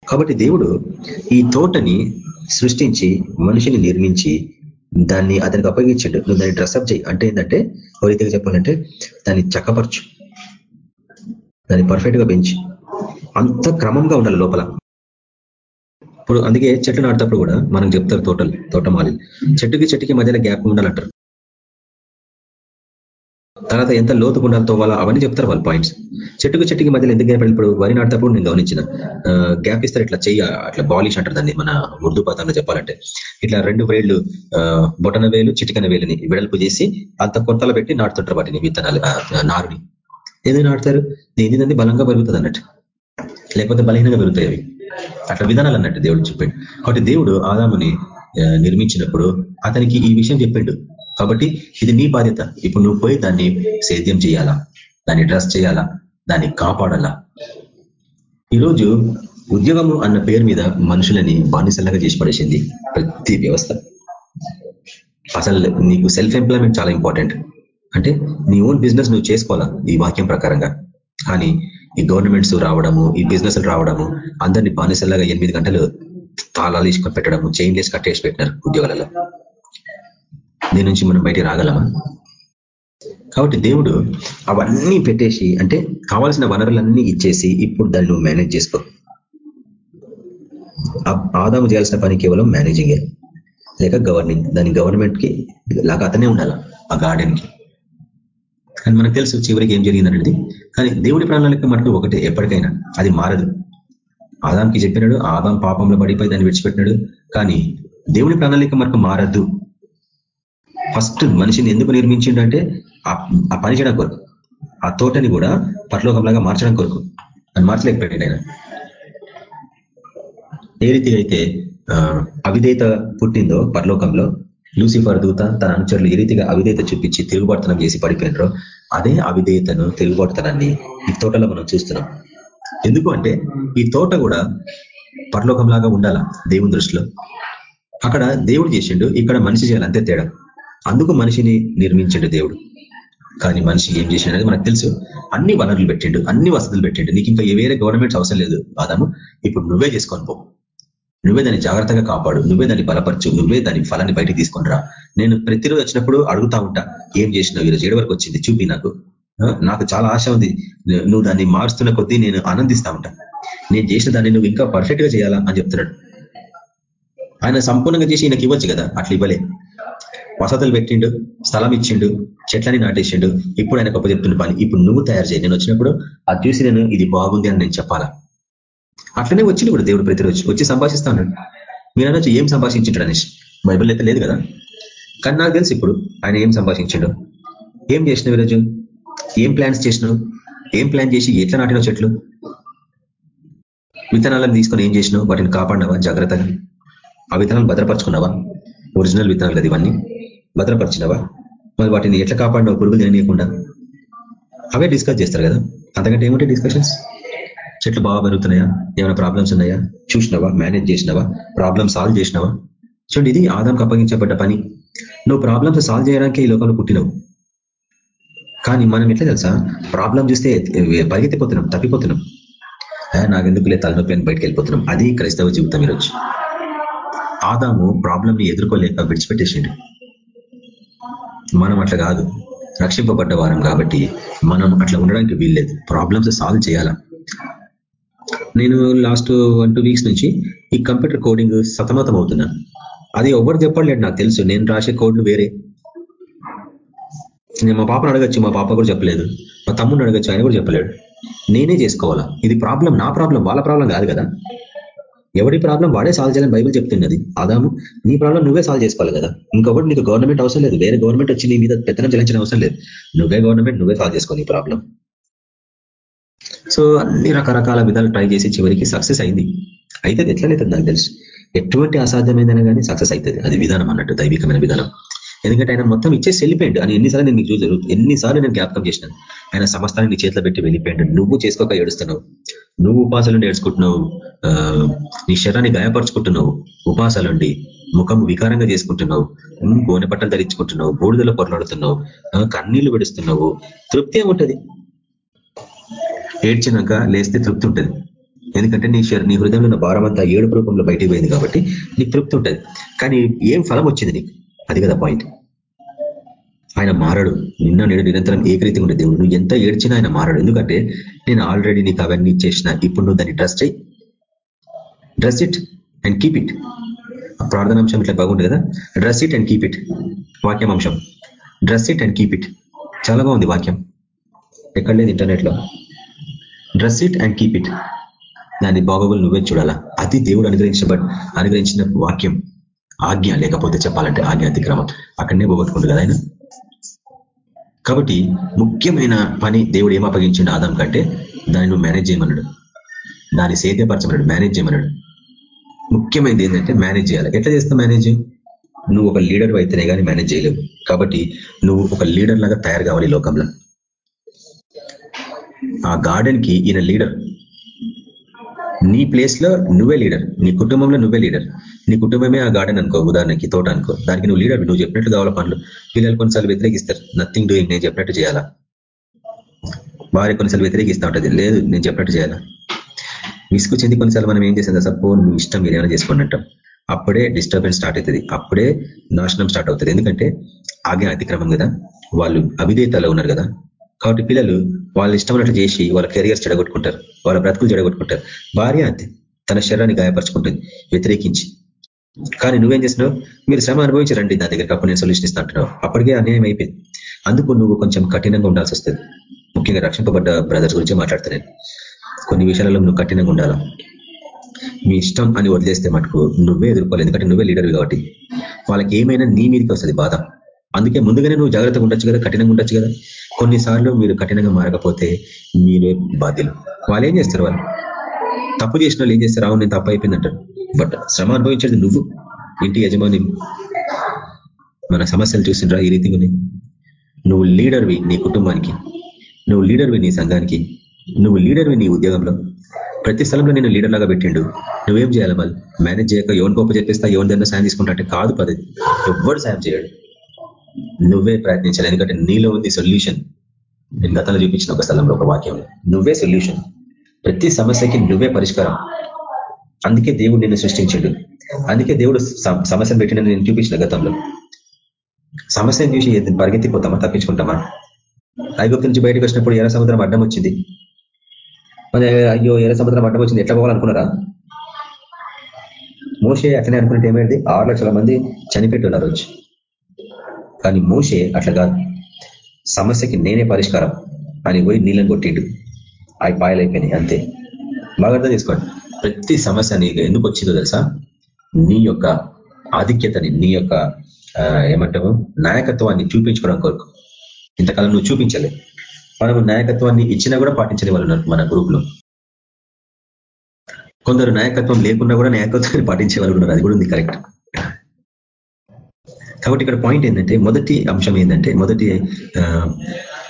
కాబట్టి దేవుడు ఈ తోటని సృష్టించి మనిషిని నిర్మించి దాన్ని అతనికి అప్పగించాడు. నువ్వు దాన్ని డ్రెస్అప్ చేయి. అంటే ఏంటంటే ఓ రీతిగా చెప్పాలంటే దాన్ని చక్కపరచు. దాన్ని పర్ఫెక్ట్గా పెంచి. అంత క్రమంగా ఉండాలి లోపల. ఇప్పుడు అందుకే చెట్లు నాటేటప్పుడు కూడా మనం చెప్తారు తోటలు తోటమాలి. చెట్టుకి చెట్టుకి మధ్యలో గ్యాప్ ఉండాలంటారు. తర్వాత ఎంత లోతు ఉండాలి తోవాలా అవన్నీ చెప్తారు వాళ్ళ పాయింట్స్ చెట్టుకు చెట్టుకి మధ్యలో ఎందుకు గ్యాప్ ఇప్పుడు వరి నాటేటప్పుడు నేను గమనించిన. గ్యాప్ ఇస్తారు ఇట్లా చెయ్య అట్లా బాలిష్ అంటారు దాన్ని మన ఉర్దూ పాతంలో చెప్పాలంటే. ఇట్లా రెండు వేళ్ళు బొటన వేలు చిటికన వేలుని వెడల్పు చేసి అంత కొత్తలో పెట్టి నాటుతుంటారు వాటిని విత్తనాలు నారుని. ఎందుకు నాటుతారు? ఏంటిదంటే బలంగా పెరుగుతుంది అన్నట్టు. లేకపోతే బలహీనంగా పెరుగుతాయి అవి. అట్లా విధానాలు అన్నట్టు దేవుడు చెప్పాడు. కాబట్టి దేవుడు ఆదాముని నిర్మించినప్పుడు అతనికి ఈ విషయం చెప్పిండు. కాబట్టి ఇది నీ బాధ్యత. ఇప్పుడు నువ్వు పోయి దాన్ని సేద్యం చేయాలా? దాన్ని డ్రెస్ చేయాలా? దాన్ని కాపాడాలా? ఈరోజు ఉద్యోగము అన్న పేరు మీద మనుషులని బానిసల్లాగా చేసి పడేసింది ప్రతి వ్యవస్థ. అసలు నీకు సెల్ఫ్ ఎంప్లాయ్మెంట్ చాలా ఇంపార్టెంట్ అంటే నీ ఓన్ బిజినెస్ నువ్వు చేసుకోవాలా ఈ వాక్యం ప్రకారంగా? కానీ ఈ గవర్నమెంట్స్ రావడము ఈ బిజినెస్లు రావడము అందరినీ బానిసలాగా ఎనిమిది గంటలు తాళాలు వేసుకొని పెట్టడము చైన్లేసి కట్టేసి పెట్టినారు ఉద్యోగాలలో. దీని నుంచి మనం బయటికి రాగలమా? కాబట్టి దేవుడు అవన్నీ పెట్టేసి అంటే కావాల్సిన వనరులన్నీ ఇచ్చేసి ఇప్పుడు దాన్ని నువ్వు మేనేజ్ చేసుకో. ఆదాము చేయాల్సిన పని కేవలం మేనేజింగే లేక గవర్నింగ్ దాని గవర్నమెంట్కి లాగా అతనే ఉండాల ఆ గార్డెన్కి. కానీ మనకు తెలుసు చివరికి ఏం జరిగిందనేది కానీ దేవుడి ప్రణాళిక మనకు ఒకటే ఎప్పటికైనా అది మారదు. ఆదాంకి చెప్పినాడు ఆదాం పాపంలో పడిపోయి దాన్ని విడిచిపెట్టినాడు. కానీ దేవుడి ప్రణాళిక మనకు మారద్దు. ఫస్ట్ మనిషిని ఎందుకు నిర్మించిండంటే ఆ పని చేయడం కొరకు. ఆ తోటని కూడా పరలోకంలాగా మార్చడం కొరకు. అని మార్చలేకపోయాడు ఆయన. ఏ రీతిగా అయితే అవిధేత పుట్టిందో పరలోకంలో లూసిఫర్ దూత తన అనుచరులు ఏ రీతిగా అవిధేత చూపించి తిరుగుబడతనం చేసి పడిపోయినరో అదే అవిధేయతను తిరుగుబడతనాన్ని ఈ తోటలో మనం చూస్తున్నాం. ఎందుకు అంటే ఈ తోట కూడా పరలోకంలాగా ఉండాల దేవుని దృష్టిలో? అక్కడ దేవుడు చేసిండు ఇక్కడ మనిషి చేయాలి అంతే తేడా. అందుకు మనిషిని నిర్మించండు దేవుడు. కానీ మనిషి ఏం చేసిండు మనకు తెలుసు. అన్ని వనరులు పెట్టిండు అన్ని వసతులు పెట్టిండు. నీకు ఇంకా వేరే గవర్నమెంట్స్ అవసరం లేదు ఆదాము ఇప్పుడు నువ్వే చేసుకొని పో. నువ్వే దాన్ని జాగ్రత్తగా కాపాడు నువ్వే దాన్ని బలపరచు నువ్వే దాని ఫలాన్ని బయటికి తీసుకొని రా. నేను ప్రతిరోజు వచ్చినప్పుడు అడుగుతా ఉంటా ఏం చేసినావు? ఈరోజు ఏడు వరకు వచ్చింది చూపి నాకు. నాకు చాలా ఆశ ఉంది. నువ్వు దాన్ని మారుస్తున్న కొద్దీ నేను ఆనందిస్తా ఉంటా. నేను చేసిన దాన్ని నువ్వు ఇంకా పర్ఫెక్ట్గా చేయాలా అని చెప్తున్నాడు. ఆయన సంపూర్ణంగా చేసి ఈయనకి ఇవ్వచ్చు కదా? అట్లా ఇవ్వలే. వసతులు పెట్టిండు స్థలం ఇచ్చిండు చెట్లని నాటేసిండు. ఇప్పుడు ఆయన గొప్ప చెప్తున్న పని ఇప్పుడు నువ్వు తయారు చేయి. నేను వచ్చినప్పుడు అది చూసి నేను ఇది బాగుంది అని నేను చెప్పాలా? అట్లనే వచ్చింది కూడా దేవుడు ప్రతిరోజు. వచ్చి సంభాషిస్తాను మీరు అనొచ్చు ఏం సంభాషించాడు అనేసి బైబిల్ అయితే లేదు కదా? కానీ నాకు తెలుసు ఇప్పుడు ఆయన ఏం సంభాషించాడు. ఏం చేసినావు ఈరోజు? ఏం ప్లాన్స్ చేసినావు? ఏం ప్లాన్ చేసి ఎట్లా నాటినావు చెట్లు? విత్తనాలను తీసుకొని ఏం చేసినావు? వాటిని కాపాడినావా? జాగ్రత్తగా. ఆ విత్తనాలు భద్రపరుచుకున్నావా? ఒరిజినల్ విత్తనాలు కదా ఇవన్నీ. భద్రపరిచినవా? మరి వాటిని ఎట్లా కాపాడినావు? పురుగులు తిననీయకుండా. అవే డిస్కస్ చేస్తారు కదా. అంతకంటే ఏముంటాయి డిస్కషన్స్ చెట్లు బాగా పెరుగుతున్నాయా? ఏమైనా ప్రాబ్లమ్స్ ఉన్నాయా? చూసినావా? మేనేజ్ చేసినావా? ప్రాబ్లమ్ సాల్వ్ చేసినావా? చూడండి ఇది ఆదాంకి అప్పగించబడ్డ పని. నువ్వు ప్రాబ్లమ్స్ సాల్వ్ చేయడానికి ఈ లోకంలో పుట్టినవు. కానీ మనం ఎట్లా తెలుసా? ప్రాబ్లం చూస్తే పరిగెత్తిపోతున్నాం తప్పిపోతున్నాం. నాకెందుకులే తలనొప్పి అని బయటకు వెళ్ళిపోతున్నాం. అది క్రైస్తవ జీవితం ఈరోజు. ఆదాము ప్రాబ్లంని ఎదుర్కోలేక విడిచిపెట్టేసిండు. మనం అట్లా కాదు. రక్షింపబడ్డ వారం కాబట్టి మనం అట్లా ఉండడానికి వీల్లేదు. ప్రాబ్లమ్స్ సాల్వ్ చేయాలా? నేను లాస్ట్ వన్ టూ వీక్స్ నుంచి ఈ కంప్యూటర్ కోడింగ్ సతమతం అవుతున్నాను అది ఎవరు చెప్పలేదు నాకు తెలుసు. నేను రాసే కోడ్లు వేరే. నేను మా పాపను అడగచ్చు మా పాప కూడా చెప్పలేదు. మా తమ్ముడు అడగచ్చు ఆయన కూడా చెప్పలేడు. నేనే చేసుకోవాలా? ఇది ప్రాబ్లం నా ప్రాబ్లం వాళ్ళ ప్రాబ్లం కాదు కదా. ఎవరి ప్రాబ్లం వాడే సాల్వ్ చేయాలని బైబుల్ చెప్తున్నది? ఆదాము నీ ప్రాబ్లం నువ్వే సాల్వ్ చేసుకోవాలి కదా. ఇంకొకటి నీకు గవర్నమెంట్ అవసరం లేదు. వేరే గవర్నమెంట్ వచ్చి నీ మీద పెత్తనం చెల్లించిన అవసరం లేదు. నువ్వే గవర్నమెంట్ నువ్వే సాల్వ్ చేసుకో నీ ప్రాబ్లం. సో అన్ని రకరకాల విధాలు ట్రై చేసి చివరికి సక్సెస్ అయింది. అయితే ఎట్లనైతే నాకు తెలుసు. ఎటువంటి అసాధ్యమైందైనా కానీ సక్సెస్ అవుతుంది. అది విధానం అన్నట్టు దైవికమైన విధానం. ఎందుకంటే ఆయన మొత్తం ఇచ్చేసి వెళ్ళిపోయాడు అని ఎన్నిసార్లు నేను మీకు చూసారు ఎన్నిసార్లు నేను జ్ఞాపకం చేసినాను. ఆయన సమస్తాన్ని నీ చేతిలో పెట్టి వెళ్ళిపోయాడు. నువ్వు చేసుకోక ఏడుస్తున్నావు. నువ్వు ఉపాసాలు ఏడుచుకుంటున్నావు. నీ శరీరాన్ని గాయపరుచుకుంటున్నావు. ఉపాసాలుండి ముఖం వికారంగా చేసుకుంటున్నావు. గోనె బట్టలు ధరించుకుంటున్నావు. బూడిదలో పొరలాడుతున్నావు. కన్నీళ్ళు విడుస్తున్నావు. తృప్తి ఏముంటది? ఏడ్చినాక లేస్తే తృప్తి ఉంటుంది. ఎందుకంటే నీ నీ హృదయంలో ఉన్న భారం అంతా ఏడుపు రూపంలో బయటికి పోయింది కాబట్టి నీకు తృప్తి ఉంటుంది. కానీ ఏం ఫలం వచ్చింది నీకు? అది కదా పాయింట్ ఆయన మారడు. నిన్న నేడు నిరంతరం ఏకరీతి ఉండే దేవుడు. నువ్వు ఎంత ఏడ్చినా ఆయన మారడు. ఎందుకంటే నేను ఆల్రెడీ నీకు అవన్నీ చేసిన. ఇప్పుడు నువ్వు దాన్ని డ్రెస్ చేయి. Dress it and keep it ప్రార్థన అంశం ఇట్లా బాగుంది కదా? Dress it and keep it వాక్యం అంశం. Dress it and keep it చాలా బాగుంది వాక్యం. ఎక్కడ లేదు ఇంటర్నెట్లో dress it and keep it దాని బాగోగులు నువ్వే చూడాలా? అది దేవుడు అనుగ్రహించబడి అనుగ్రహించిన వాక్యం. ఆజ్ఞ లేకపోతే చెప్పాలంటే ఆజ్ఞ అతిక్రమం అక్కడనే పోగొట్టుకుంటుంది కదా ఆయన? కాబట్టి ముఖ్యమైన పని దేవుడు ఏం అప్పగించిండు? ఆదాం కంటే దాన్ని నువ్వు మేనేజ్ చేయమన్నాడు. దాన్ని సేద్యపరచమన్నాడు మేనేజ్ చేయమన్నాడు. ముఖ్యమైనది ఏంటంటే మేనేజ్ చేయాలి. ఎట్లా చేస్తావు మేనేజ్ నువ్వు ఒక లీడర్ అయితేనే కానీ మేనేజ్ చేయలేవు. కాబట్టి నువ్వు ఒక లీడర్ లాగా తయారు కావాలి లోకంలో. ఆ గార్డెన్కి ఈయన లీడర్ నీ ప్లేస్లో నువ్వే లీడర్ నీ కుటుంబంలో నువ్వే లీడర్ నీ కుటుంబమే ఆ గార్డెన్ అనుకో ఉదాహరణకి తోట అనుకో. దానికి నువ్వు లీడర్ నువ్వు చెప్పినట్టు కావాల పనులు. పిల్లలు కొన్నిసార్లు వ్యతిరేకిస్తారు. నథింగ్ డూయింగ్ నేను చెప్పినట్టు చేయాలా? భార్య కొన్నిసార్లు వ్యతిరేకిస్తూ ఉంటుంది. లేదు నేను చెప్పినట్టు చేయాలా? విసుగు చెంది కొన్నిసార్లు మనం ఏం చేసేది సపో నువ్వు ఇష్టం మీరు ఏమైనా చేసుకోండి అంటాం. అప్పుడే డిస్టర్బెన్స్ స్టార్ట్ అవుతుంది. అప్పుడే నాశనం స్టార్ట్ అవుతుంది. ఎందుకంటే ఆగే అతిక్రమం కదా. వాళ్ళు అవిధేతలో ఉన్నారు కదా. కాబట్టి పిల్లలు వాళ్ళు ఇష్టమైనట్లు చేసి వాళ్ళ కెరియర్స్ చెడగొట్టుకుంటారు. వాళ్ళ బ్రతుకులు చెడగొట్టుకుంటారు. భార్య అంతే తన శరీరాన్ని గాయపరచుకుంటుంది. వ్యతిరేకించి. కానీ నువ్వేం చేసినావు మీరు శ్రమ అనుభవించారండి నా దగ్గరికి అప్పుడు నేను సొల్యూషన్ ఇస్తా అంటున్నావు. అప్పటికే అన్యాయం అయిపోయింది. అందుకు నువ్వు కొంచెం కఠినంగా ఉండాల్సి వస్తుంది. ముఖ్యంగా రక్షింపబడ్డ బ్రదర్స్ గురించి మాట్లాడుతున్నాను కొన్ని విషయాలలో నువ్వు కఠినంగా ఉండాలా? మీ ఇష్టం అని వదిలేస్తే మటుకు నువ్వే ఎదుర్కోవాలి. ఎందుకంటే నువ్వే లీడర్ కాబట్టి. వాళ్ళకి ఏమైనా నీ మీదకి వస్తుంది బాధ. అందుకే ముందుగానే నువ్వు జాగ్రత్తగా ఉండొచ్చు కదా కఠినంగా ఉండొచ్చు కదా. కొన్నిసార్లు మీరు కఠినంగా మారకపోతే మీరే బాధ్యులు. వాళ్ళు ఏం చేస్తారు వాళ్ళు? తప్పు చేసిన వాళ్ళు ఏం చేస్తారు? అవును నేను తప్పు అయిపోయిందంటారు బట్ శ్రమ అనుభవించేది నువ్వు. ఇంటి యజమాని. మన సమస్యలు చూసిండ్రా ఈ రీతిగా నువ్వు లీడర్వి నీ కుటుంబానికి. నువ్వు లీడర్వి నీ సంఘానికి. నువ్వు లీడర్వి నీ ఉద్యోగంలో. ప్రతి స్థలంలో నేను లీడర్ లాగా పెట్టిండు. నువ్వేం చేయాలి మళ్ళీ మేనేజ్ చేయక ఎవరి గొప్ప చెప్పేస్తా ఎవరి దగ్గర సాయం తీసుకుంటా అంటే కాదు పద్ధతి ఎవ్వరు సాయం చేయడు. నువ్వే ప్రయత్నించాలి. ఎందుకంటే నీలో ఉంది సొల్యూషన్. నేను గతంలో చూపించిన ఒక స్థలంలో ఒక వాక్యం నువ్వే సొల్యూషన్. ప్రతి సమస్యకి నువ్వే పరిష్కారం. అందుకే దేవుడు నిన్ను సృష్టించాడు. అందుకే దేవుడు సమస్యను పెట్టిన నేను చూపించిన గతంలో. సమస్యను చూసి పరిగెత్తిపోతామా తప్పించుకుంటామా? ఐగుప్తు నుంచి బయటకు వచ్చినప్పుడు ఎర్ర సముద్రం అడ్డం వచ్చింది. మరి అయ్యో ఎర్ర సముద్రం అడ్డం వచ్చింది. ఎట్లా పోవాలనుకున్నారా? మోసే అట్లనే అనుకుంటే ఏమైంది? ఆరు లక్షల మంది చనిపెట్టున్నారు రోజు. కానీ మోసే అట్లా కాదు. సమస్యకి నేనే పరిష్కారం. అని పోయి నీళ్ళని కొట్టిండు. అవి పాయలైపోయినాయి అంతే. బాగా అర్థం చేసుకోండి. ప్రతి సమస్య నీకు ఎందుకు వచ్చిందో తెలుసా? నీ యొక్క ఆధిక్యతని నీ యొక్క ఏమంటావు నాయకత్వాన్ని చూపించుకోవడం కొరకు. ఇంతకాలం నువ్వు చూపించలే. మనము నాయకత్వాన్ని ఇచ్చినా కూడా పాటించని వాళ్ళు మన గ్రూప్లో కొందరు నాయకత్వం లేకుండా కూడా నాయకత్వాన్ని పాటించే వాళ్ళు ఉన్నారు. అది కూడా ఉంది కరెక్ట్. కాబట్టి ఇక్కడ పాయింట్ ఏంటంటే మొదటి అంశం ఏంటంటే మొదటి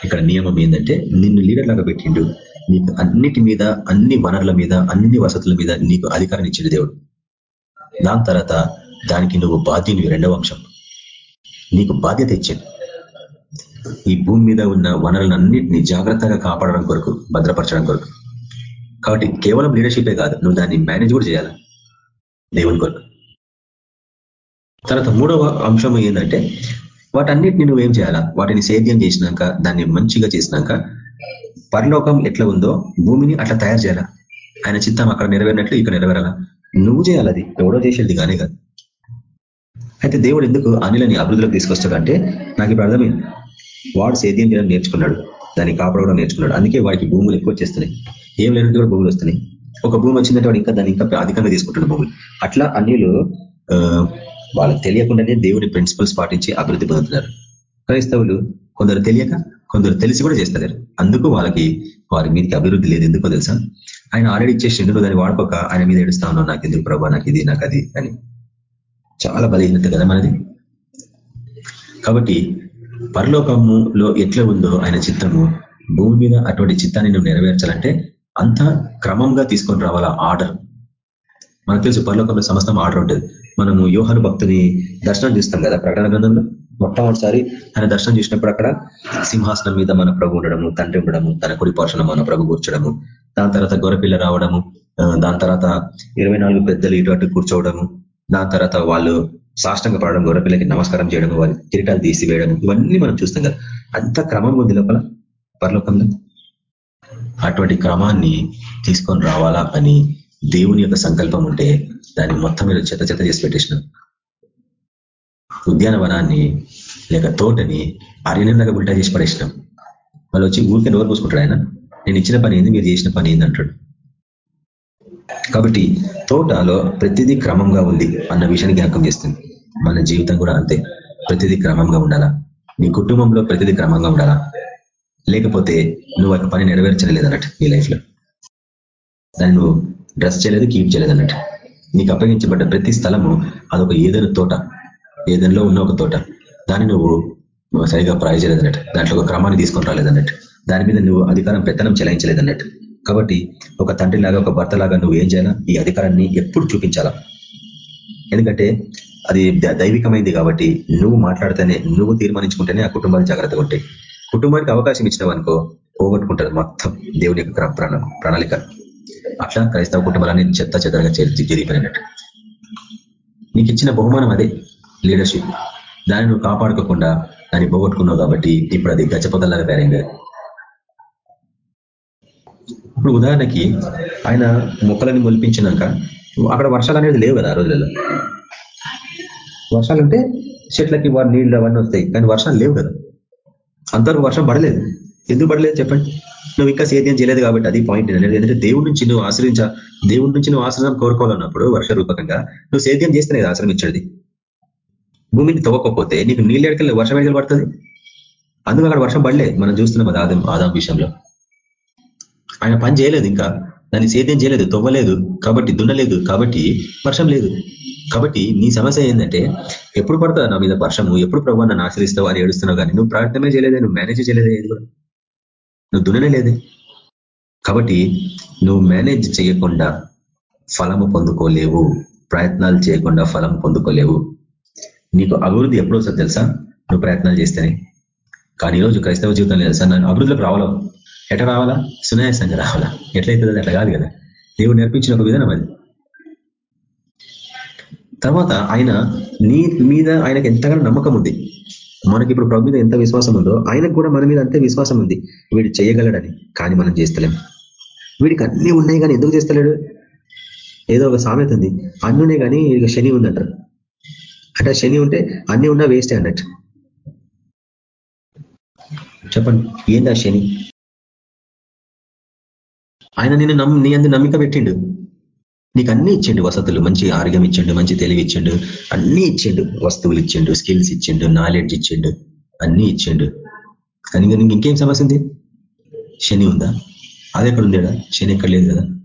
ఇక్కడ నియమం ఏంటంటే నిన్ను లీడర్ లాగా పెట్టిండు. నీకు అన్నిటి మీద అన్ని వనరుల మీద అన్ని వసతుల మీద నీకు అధికారం ఇచ్చిన దేవుడు. దాని తర్వాత దానికి నువ్వు బాధ్యునివి రెండవ అంశం. నీకు బాధ్యత ఇచ్చింది. ఈ భూమి మీద ఉన్న వనరులన్నింటినీ జాగ్రత్తగా కాపాడడం కొరకు భద్రపరచడం కొరకు. కాబట్టి కేవలం లీడర్షిపే కాదు నువ్వు దాన్ని మేనేజ్ కూడా చేయాలి. దేవుని కొరకు. తర్వాత మూడవ అంశం ఏంటంటే వాటన్నిటిని నువ్వేం చేయాలా? వాటిని సేద్యం చేసినాక దాన్ని మంచిగా చేసినాక పరలోకం ఎట్లా ఉందో భూమిని అట్లా తయారు చేయాలా? ఆయన చిత్తం అక్కడ నెరవేరినట్లు ఇక్కడ నెరవేరాల? నువ్వు చేయాలి అది ఎవడో చేసేది కానీ కాదు. అయితే దేవుడు ఎందుకు అనిలని అభివృద్ధిలోకి తీసుకొస్తాడంటే నాకు ఇప్పుడు అర్థమైంది. వాడు సేద్యం చేయడం నేర్చుకున్నాడు దాన్ని కాపాడడం నేర్చుకున్నాడు. అందుకే వాడికి భూములు ఎక్కువ వచ్చేస్తున్నాయి. ఏం లేనట్టు కూడా భూములు వస్తున్నాయి. ఒక భూమి వచ్చిందంటే వాడు ఇంకా దాన్ని ఇంకా అధికంగా తీసుకుంటున్న భూములు. అట్లా అన్నిలు వాళ్ళకి తెలియకుండానే దేవుని ప్రిన్సిపల్స్ పాటించి అభివృద్ధి పొందుతున్నారు. క్రైస్తవులు కొందరు తెలియక కొందరు తెలిసి కూడా చేస్తారు అందుకు వాళ్ళకి వారి మీదకి అభివృద్ధి లేదు. ఎందుకో తెలుసా? ఆయన ఆల్రెడీ ఇచ్చేసిండు దాన్ని వాడుకోక ఆయన మీద ఏడుస్తా ఉన్నావు. నాకు ఎందుకు ప్రభా? నాకు ఇది నాకు అది అని. చాలా బలహీనత కదా మనది. కాబట్టి పరలోకములో ఎట్లా ఉందో ఆయన చిత్తము భూమి మీద అటువంటి చిత్తాన్ని నువ్వు నెరవేర్చాలంటే అంత క్రమంగా తీసుకొని రావాలా? ఆర్డర్. మనకు తెలుసు పరలోకంలో సమస్తం ఆర్డర్ ఉంటుంది. మనము యోహను భక్తుని దర్శనం చూస్తాం కదా ప్రకటన గ్రంథంలో? మొట్టమొదటిసారి ఆయన దర్శనం చేసినప్పుడు అక్కడ సింహాసనం మీద మన ప్రభు ఉండడము తండ్రి ఉండడము తన కుడి పోషణ మన ప్రభు కూర్చోడము దాని తర్వాత గొరపిల్ల రావడము దాని తర్వాత ఇరవై నాలుగు పెద్దలు ఇటు అటు కూర్చోవడము దాని తర్వాత వాళ్ళు సాష్టంగా పడడం గొర్రెపిల్లకి నమస్కారం చేయడం వారి కిరీటాలు తీసివేయడం ఇవన్నీ మనం చూస్తాం కదా. అంత క్రమం ఉంది లోపల పరలోకంలో. అటువంటి క్రమాన్ని తీసుకొని రావాలా అని దేవుని యొక్క సంకల్పం ఉంటే దాన్ని మొత్తం మీద చెత్త చెత్త చేసి పెట్టేసినాం. ఉద్యానవనాన్ని లేక తోటని అరణ్యంలాగా ఉల్టా చేసి పడేసినాం. వాళ్ళు వచ్చి ఊరికే నోరు పూసుకుంటాడు ఆయన. నేను ఇచ్చిన పని ఏంది? మీరు చేసిన పని ఏంది? అంటాడు. కాబట్టి తోటలో ప్రతిదీ క్రమంగా ఉంది అన్న విషయాన్ని జ్ఞాపకం చేస్తుంది. మన జీవితం కూడా అంతే. ప్రతిదీ క్రమంగా ఉండాలా? నీ కుటుంబంలో ప్రతిదీ క్రమంగా ఉండాలా? లేకపోతే నువ్వు ఒక పని నెరవేర్చలేదు అన్నట్టు నీ లైఫ్లో దాన్ని నువ్వు డ్రెస్ చేయలేదు కీప్ చేయలేదు అన్నట్టు నీకు అప్పగించబడ్డ ప్రతి స్థలము అదొక ఏదైనా తోట. ఏదైనా ఉన్న ఒక తోట దాన్ని నువ్వు సరిగా ప్రాయ చేయలేదన్నట్టు దాంట్లో ఒక క్రమాన్ని తీసుకొని రాలేదన్నట్టు దాని మీద నువ్వు అధికారం పెత్తనం చెలాయించలేదన్నట్టు కాబట్టి ఒక తండ్రి లాగా ఒక భర్త లాగా నువ్వు ఏం చేయాలా ఈ అధికారాన్ని ఎప్పుడు చూపించాలా ఎందుకంటే అది దైవికమైంది కాబట్టి నువ్వు మాట్లాడితేనే నువ్వు తీర్మానించుకుంటేనే ఆ కుటుంబాలు జాగ్రత్తగా ఉంటాయి కుటుంబానికి అవకాశం ఇచ్చినావు అనుకో పోగొట్టుకుంటారు మొత్తం దేవుని యొక్క ప్రణాళిక అట్లా క్రైస్తవ కుటుంబాలని చెత్త చెత్తగా జరిగిపోయినట్టు నీకు ఇచ్చిన బహుమానం అదే లీడర్షిప్. దాన్ని నువ్వు కాపాడుకోకుండా దాన్ని పోగొట్టుకున్నావు కాబట్టి ఇప్పుడు అది గచ్చపొదల్లాగా తయారైంది. ఇప్పుడు ఉదాహరణకి ఆయన మొక్కలని మొలిపించినాక అక్కడ వర్షాలు అనేది లేవు కదా ఆ రోజులలో. వర్షాలు అంటే చెట్లకి వారి నీళ్ళు అవన్నీ వస్తాయి కానీ వర్షాలు లేవు కదా. అంతవరకు వర్షం పడలేదు. ఎందుకు పడలేదు చెప్పండి? నువ్వు ఇంకా సేద్యం చేయలేదు కాబట్టి అది పాయింట్ ఏంటంటే దేవుడి నుంచి నువ్వు ఆశ్రయించ దేవుడి నుంచి నువ్వు ఆశ్రయం కోరుకోవాలన్నప్పుడు వర్ష రూపకంగా నువ్వు సేద్యం చేస్తేనే కదా ఆశ్రయం భూమిని తవ్వకపోతే నీకు నీళ్ళు ఎడకలు వర్షం ఎడకలు పడుతుంది? అందుకు అక్కడ వర్షం పడలే మనం చూస్తున్నాం అది ఆదాం ఆదాం విషయంలో. ఆయన పని చేయలేదు ఇంకా. దాన్ని సేద్యం చేయలేదు తవ్వలేదు. కాబట్టి దున్నలేదు. కాబట్టి వర్షం లేదు. కాబట్టి నీ సమస్య ఏంటంటే ఎప్పుడు పడుతుంది నా మీద వర్షము? ఎప్పుడు ప్రభావ నన్ను ఆశ్రయిస్తావు అని ఏడుస్తున్నావు కానీ నువ్వు ప్రార్థనే చేయలేదే నువ్వు మేనేజ్ చేయలేదే ఏది కూడా. నువ్వు దున్ననే లేదే. కాబట్టి నువ్వు మేనేజ్ చేయకుండా ఫలము పొందుకోలేవు. ప్రయత్నాలు చేయకుండా ఫలం పొందుకోలేవు. నీకు అభివృద్ధి ఎప్పుడు వస్తుంది తెలుసా? నువ్వు ప్రయత్నాలు చేస్తేనే. కానీ ఈరోజు క్రైస్తవ జీవితం లేదు సార్ నన్ను అభివృద్ధిలోకి రావాలా? ఎట రావాలా? సునాయాసంగా రావాలా? ఎట్లయితుంది అట్లా కాదు కదా. దేవుడు నేర్పించిన ఒక విధానం అది. తర్వాత ఆయన నీ మీద ఆయనకు ఎంతగానో నమ్మకం ఉంది. మనకి ఇప్పుడు ప్రభు మీద ఎంత విశ్వాసం ఉందో ఆయనకు కూడా మన మీద అంతే విశ్వాసం ఉంది. వీడు చేయగలడని. కానీ మనం చేస్తలేం. వీడికి అన్నీ ఉన్నాయి కానీ ఎందుకు చేస్తలేడు? ఏదో ఒక సామెత ఉంది. అన్నీ ఉన్నాయి కానీ ఇక శని ఉందంటారు. అంటే శని ఉంటే అన్ని ఉన్నా వేస్టే అన్నట్టు. చెప్పండి ఏందా శని? ఆయన నేను నమ్మి నీ అందు నమ్మిక పెట్టిండు. నీకు అన్ని ఇచ్చిండు వసతులు మంచి ఆరోగ్యం ఇచ్చిండు మంచి తెలివి ఇచ్చిండు. అన్ని ఇచ్చిండు వస్తువులు ఇచ్చిండు స్కిల్స్ ఇచ్చిండు నాలెడ్జ్ ఇచ్చిండు అన్ని ఇచ్చిండు. కానీ నీకు ఇంకేం సమస్య ఉంది? శని ఉందా? అది ఎక్కడ కదా శని ఎక్కడ లేదు కదా.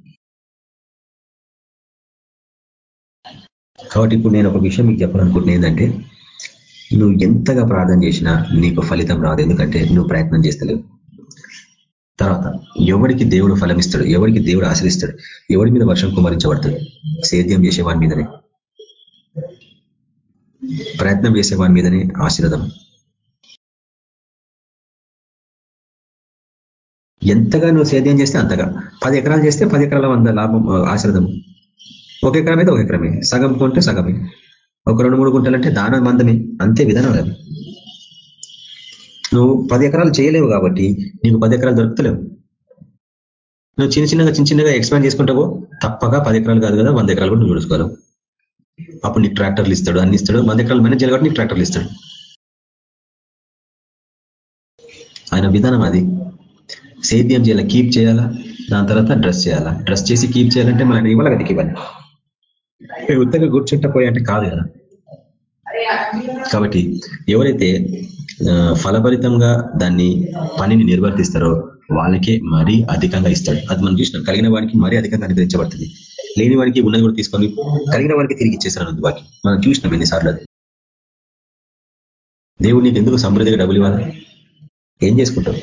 కాబట్టి ఇప్పుడు నేను ఒక విషయం మీకు చెప్పాలనుకుంటున్నా ఏంటంటే నువ్వు ఎంతగా ప్రార్థన చేసినా నీకు ఫలితం రాదు. ఎందుకంటే నువ్వు ప్రయత్నం చేస్తలేవు. తర్వాత ఎవరికి దేవుడు ఫలమిస్తాడు? ఎవరికి దేవుడు ఆశ్రయిస్తాడు ఎవరి మీద వర్షం కుమరించబడతాడు సేద్యం చేసేవాని మీదనే. ప్రయత్నం చేసేవాని మీదనే ఆశీర్వదం. ఎంతగా నువ్వు సేద్యం చేస్తే అంతగా. పది ఎకరాలు చేస్తే పది ఎకరాల వంద లాభం ఆశ్రదం ఒక ఎకరం అయితే ఒక ఎకరమే సగం కొంటే సగమే. ఒక రెండు మూడు గుంటలంటే దాన మందమే. అంతే విధానం అది. నువ్వు పది ఎకరాలు చేయలేవు కాబట్టి నీకు పది ఎకరాలు దొరుకుతలేవు. నువ్వు చిన్న చిన్నగా చిన్న చిన్నగా ఎక్స్పాండ్ చేసుకుంటావో తప్పగా పది ఎకరాలు కాదు కదా వంద ఎకరాలు కూడా నువ్వు చూసుకోవాలి అప్పుడు నీకు ట్రాక్టర్లు ఇస్తాడు అన్ని ఇస్తాడు. వంద ఎకరాలు మేనేజ్ చేయాలి కాబట్టి నీకు ట్రాక్టర్లు ఇస్తాడు. ఆయన విధానం అది. సేద్యం చేయాలా కీప్ చేయాలా దాని తర్వాత డ్రెస్ చేయాలా. డ్రెస్ చేసి కీప్ చేయాలంటే మనం ఇవ్వాలి కదా ఇవ్వాలి ఉత్తగా కూర్చుంటా అంటే కాదు కదా. కాబట్టి ఎవరైతే ఫలభరితంగా దాన్ని పనిని నిర్వర్తిస్తారో వాళ్ళకే మరీ అధికంగా ఇస్తాడు. అది మనం చూసినాం. కలిగిన వాడికి మరీ అధికంగా అనుగ్రహించబడుతుంది లేని వాడికి ఉన్నది కూడా తీసుకొని కలిగిన వాడికి తిరిగి ఇచ్చేస్తారు అన్నది వాకి మనం చూసినాం ఎన్నిసార్లు అది. దేవుడు నీకు ఎందుకు సమృద్ధిగా డబ్బులు ఇవ్వాలి? ఏం చేసుకుంటావు?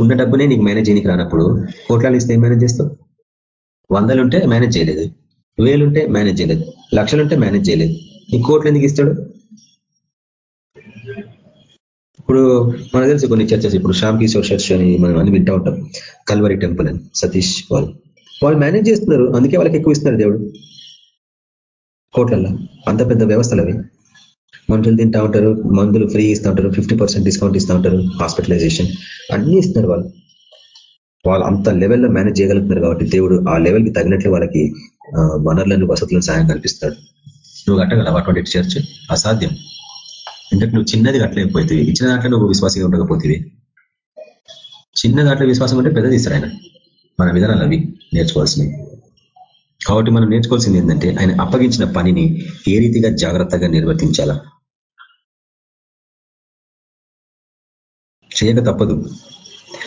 ఉన్న డబ్బునే నీకు మేనేజ్ చేయడానికి రానప్పుడు కోట్లాలు ఇస్తే ఏం మేనేజ్ చేస్తావు? వందలుంటే మేనేజ్ చేయలేదు. వేలుంటే మేనేజ్ చేయలేదు. లక్షలుంటే మేనేజ్ చేయలేదు. ఈ కోట్లు ఎందుకు ఇస్తాడు? ఇప్పుడు మనకు తెలుసు కొన్ని చర్చస్. ఇప్పుడు శ్యామ్ కిషోర్ చర్చ్ అని మనం అన్ని వింటా ఉంటాం. కల్వరి టెంపుల్ అని సతీష్ వాళ్ళు వాళ్ళు మేనేజ్ చేస్తున్నారు. అందుకే వాళ్ళకి ఎక్కువ ఇస్తున్నారు దేవుడు. కోట్లల్లో. అంత పెద్ద వ్యవస్థలు అవి. మనుషులు తింటా ఉంటారు. మందులు ఫ్రీ ఇస్తూ ఉంటారు. ఫిఫ్టీ డిస్కౌంట్ ఇస్తూ ఉంటారు. హాస్పిటలైజేషన్. అన్ని ఇస్తున్నారు వాళ్ళు. వాళ్ళు అంత లెవెల్లో మేనేజ్ చేయగలుగుతున్నారు కాబట్టి దేవుడు ఆ లెవెల్కి తగినట్లు వాళ్ళకి వనరులను వసతులను సాయం కల్పిస్తాడు. నువ్వు కట్టగలవు అటువంటి చర్చ్ అసాధ్యం. ఎందుకంటే నువ్వు చిన్నది కట్టలేకపోతుంది ఇచ్చిన దాంట్లో నువ్వు విశ్వాసంగా ఉండకపోతే చిన్న దాంట్లో విశ్వాసం ఉంటే పెద్దది ఇస్తారు ఆయన. మన విధానాలు అవి నేర్చుకోవాల్సినవి. కాబట్టి మనం నేర్చుకోవాల్సింది ఏంటంటే ఆయన అప్పగించిన పనిని ఏ రీతిగా జాగ్రత్తగా నిర్వర్తించాలా? చేయక తప్పదు.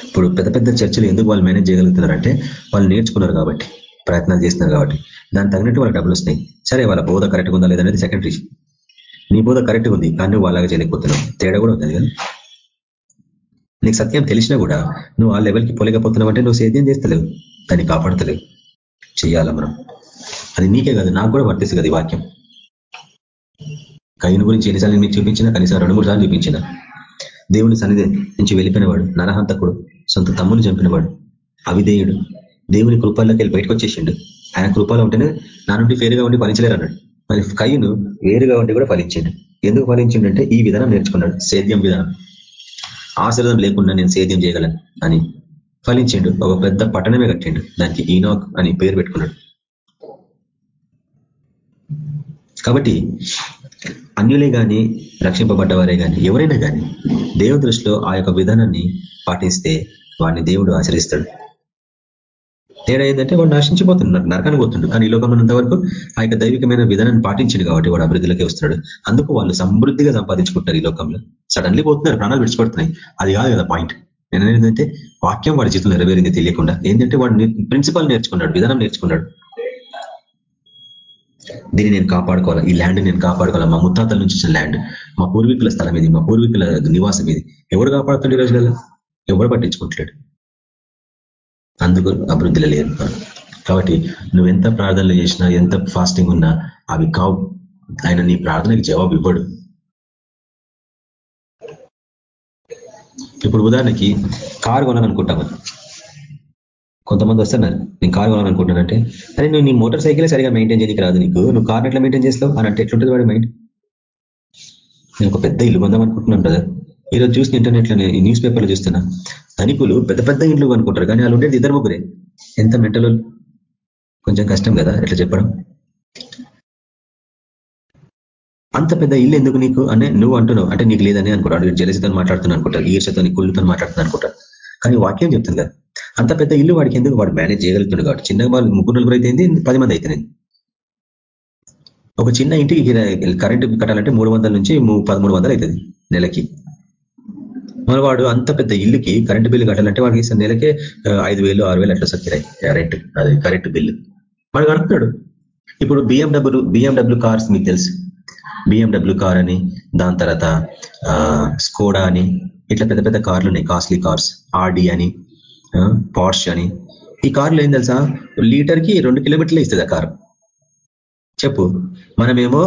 ఇప్పుడు పెద్ద పెద్ద చర్చలు ఎందుకు వాళ్ళు మేనేజ్ చేయగలుగుతున్నారంటే వాళ్ళు నేర్చుకున్నారు కాబట్టి. ప్రయత్నాలు చేస్తున్నారు కాబట్టి. దాని తగినట్టు వాళ్ళ డబ్బులు వస్తాయి సరే వాళ్ళ బోధ కరెక్ట్గా ఉందా లేదనేది సెకండరీ నీ బోధ కరెక్ట్గా ఉంది కానీ నువ్వు వాళ్ళగా చేయలేకపోతున్నావు. తేడా కూడా ఉంది కదా. నీకు సత్యం తెలిసినా కూడా నువ్వు ఆ లెవెల్కి పోలేకపోతున్నావు అంటే నువ్వు సేద్యం చేస్తలేవు. దాన్ని కాపాడతలేవు. చేయాలా మనం? అది నీకే కాదు నాకు కూడా వర్తిస్తుంది కదా ఈ వాక్యం. కయ్యను గురించి ఎన్నిసార్లు మీకు చూపించిన కనీసం రెండు మూడు సార్లు చూపించిన. దేవుని సన్నిధి నుంచి వెళ్ళిపోయినవాడు నరహంతకుడు సొంత తమ్ముని చంపినవాడు అవిధేయుడు. దేవుని కృపల్లోకి వెళ్ళి బయటకు వచ్చేసిండు. ఆయన కృపలో ఉంటేనే నా నుండి ఫేరుగా ఉండి ఫలించలేరు అన్నాడు. మరి కయ్యను వేరుగా ఉండి కూడా ఫలించిండు. ఎందుకు ఫలించిండంటే ఈ విధానం నేర్చుకున్నాడు సేద్యం విధానం. ఆశీర్వాదం లేకుండా నేను సేద్యం చేయగలను అని ఫలించిండు. ఒక పెద్ద పట్టణమే కట్టిండు. దానికి ఈనాక్ అని పేరు పెట్టుకున్నాడు. కాబట్టి అన్యులే కానీ రక్షింపబడ్డవారే కానీ ఎవరైనా కానీ దేవుని దృష్టిలో ఆ యొక్క విధానాన్ని పాటిస్తే వాడిని దేవుడు ఆచరిస్తాడు. తేడా ఏంటంటే వాడు నశించిపోతున్నాడు నరకానికి పోతుండు కానీ ఈ లోకంలో ఉన్నంత వరకు ఆ యొక్క దైవికమైన విధానాన్ని పాటించింది కాబట్టి వాడు అభివృద్ధిలోకి వస్తున్నాడు. అందుకు వాళ్ళు సమృద్ధిగా సంపాదించుకుంటారు ఈ లోకంలో. సడన్లీ పోతున్నారు ప్రాణాలు విడిచిపడుతున్నాయి. అది కాదు కదా పాయింట్ నేను ఏంటంటే వాక్యం వాడి జీవితంలో నెరవేరింది తెలియకుండా. ఏంటంటే వాడు ప్రిన్సిపల్ నేర్చుకున్నాడు విధానం నేర్చుకున్నాడు. దీన్ని నేను కాపాడుకోవాలి? ఈ ల్యాండ్ నేను కాపాడుకోవాలి? మా ముత్తాతల నుంచి వచ్చిన ల్యాండ్ మా పూర్వీకుల స్థలం ఇది మా పూర్వీకుల నివాసం ఇది. ఎవరు కాపాడుతుండే రోజులలో? ఎవరు పట్టించుకుంటాడు అందుకు అభివృద్ధిలో లేదు కాబట్టి నువ్వు ఎంత ప్రార్థనలు చేసినా ఎంత ఫాస్టింగ్ ఉన్నా అవి కావు. ఆయన నీ ప్రార్థనకి జవాబు ఇవ్వడు. ఇప్పుడు ఉదాహరణకి కారు కొనాలనుకుంటాం. కొంతమంది వస్తున్నారు. నేను కారు కొనాలనుకుంటున్నానంటే అరే నువ్వు నీ మోటార్ సైకిల్ సరిగా మెయింటైన్ చేయడానికి రాదు నీకు. నువ్వు కార్ ఎట్లా మెయింటైన్ చేస్తావు? అని అంటే ఎట్లుంటుంది వాడు మైండ్ నేను ఒక పెద్ద ఇల్లు కొందాం అనుకుంటున్నాను బ్రదర్ ఈరోజు చూసిన ఇంటర్నెట్లో న్యూస్ పేపర్లో చూస్తున్నా. ధనికులు పెద్ద పెద్ద ఇండ్లు అనుకుంటారు కానీ వాళ్ళు ఉండేది ఇద్దరు ముగ్గురే. ఎంత మెంటలు? కొంచెం కష్టం కదా ఎట్లా చెప్పడం? అంత పెద్ద ఇల్లు ఎందుకు నీకు? అనే నువ్వు అంటున్నావు. అంటే నీకు లేదని అనుకుంటాడు జలసితో మాట్లాడుతున్నా అనుకుంటారు ఈర్షతో కుళ్ళుతో మాట్లాడుతున్నా అనుకుంటారు కానీ వాక్యం చెప్తుంది కదా. అంత పెద్ద ఇల్లు వాడికి ఎందుకు? వాడు మేనేజ్ చేయగలుగుతుంది కాబట్టి. చిన్నగా వాళ్ళు ముగ్గురు నలుగురు అయితే పది మంది అయితే ఒక చిన్న ఇంటికి కరెంటు కట్టాలంటే మూడు వందల నుంచి పదమూడు వందలు అవుతుంది నెలకి. మన వాడు అంత పెద్ద ఇల్లుకి కరెంటు బిల్లు కట్టాలంటే వాడికి ఇస్తే నెలకే ఐదు వేలు ఆరు వేలు అట్లా సత్కిరాయి రెంట్ అది కరెంటు బిల్లు. వాడు కడుతున్నాడు. ఇప్పుడు బిఎండబ్ల్యూ బిఎండబ్ల్యూ కార్స్ మీకు తెలుసు. బిఎండబ్ల్యూ కార్ అని దాని తర్వాత స్కోడా అని ఇట్లా పెద్ద పెద్ద కార్లు ఉన్నాయి. కాస్ట్లీ కార్స్ ఆర్డీ అని పార్ష్ అని. ఈ కార్లు ఏం తెలుసా? లీటర్కి రెండు కిలోమీటర్లు ఇస్తుంది ఆ కారు. చెప్పు. మనమేమో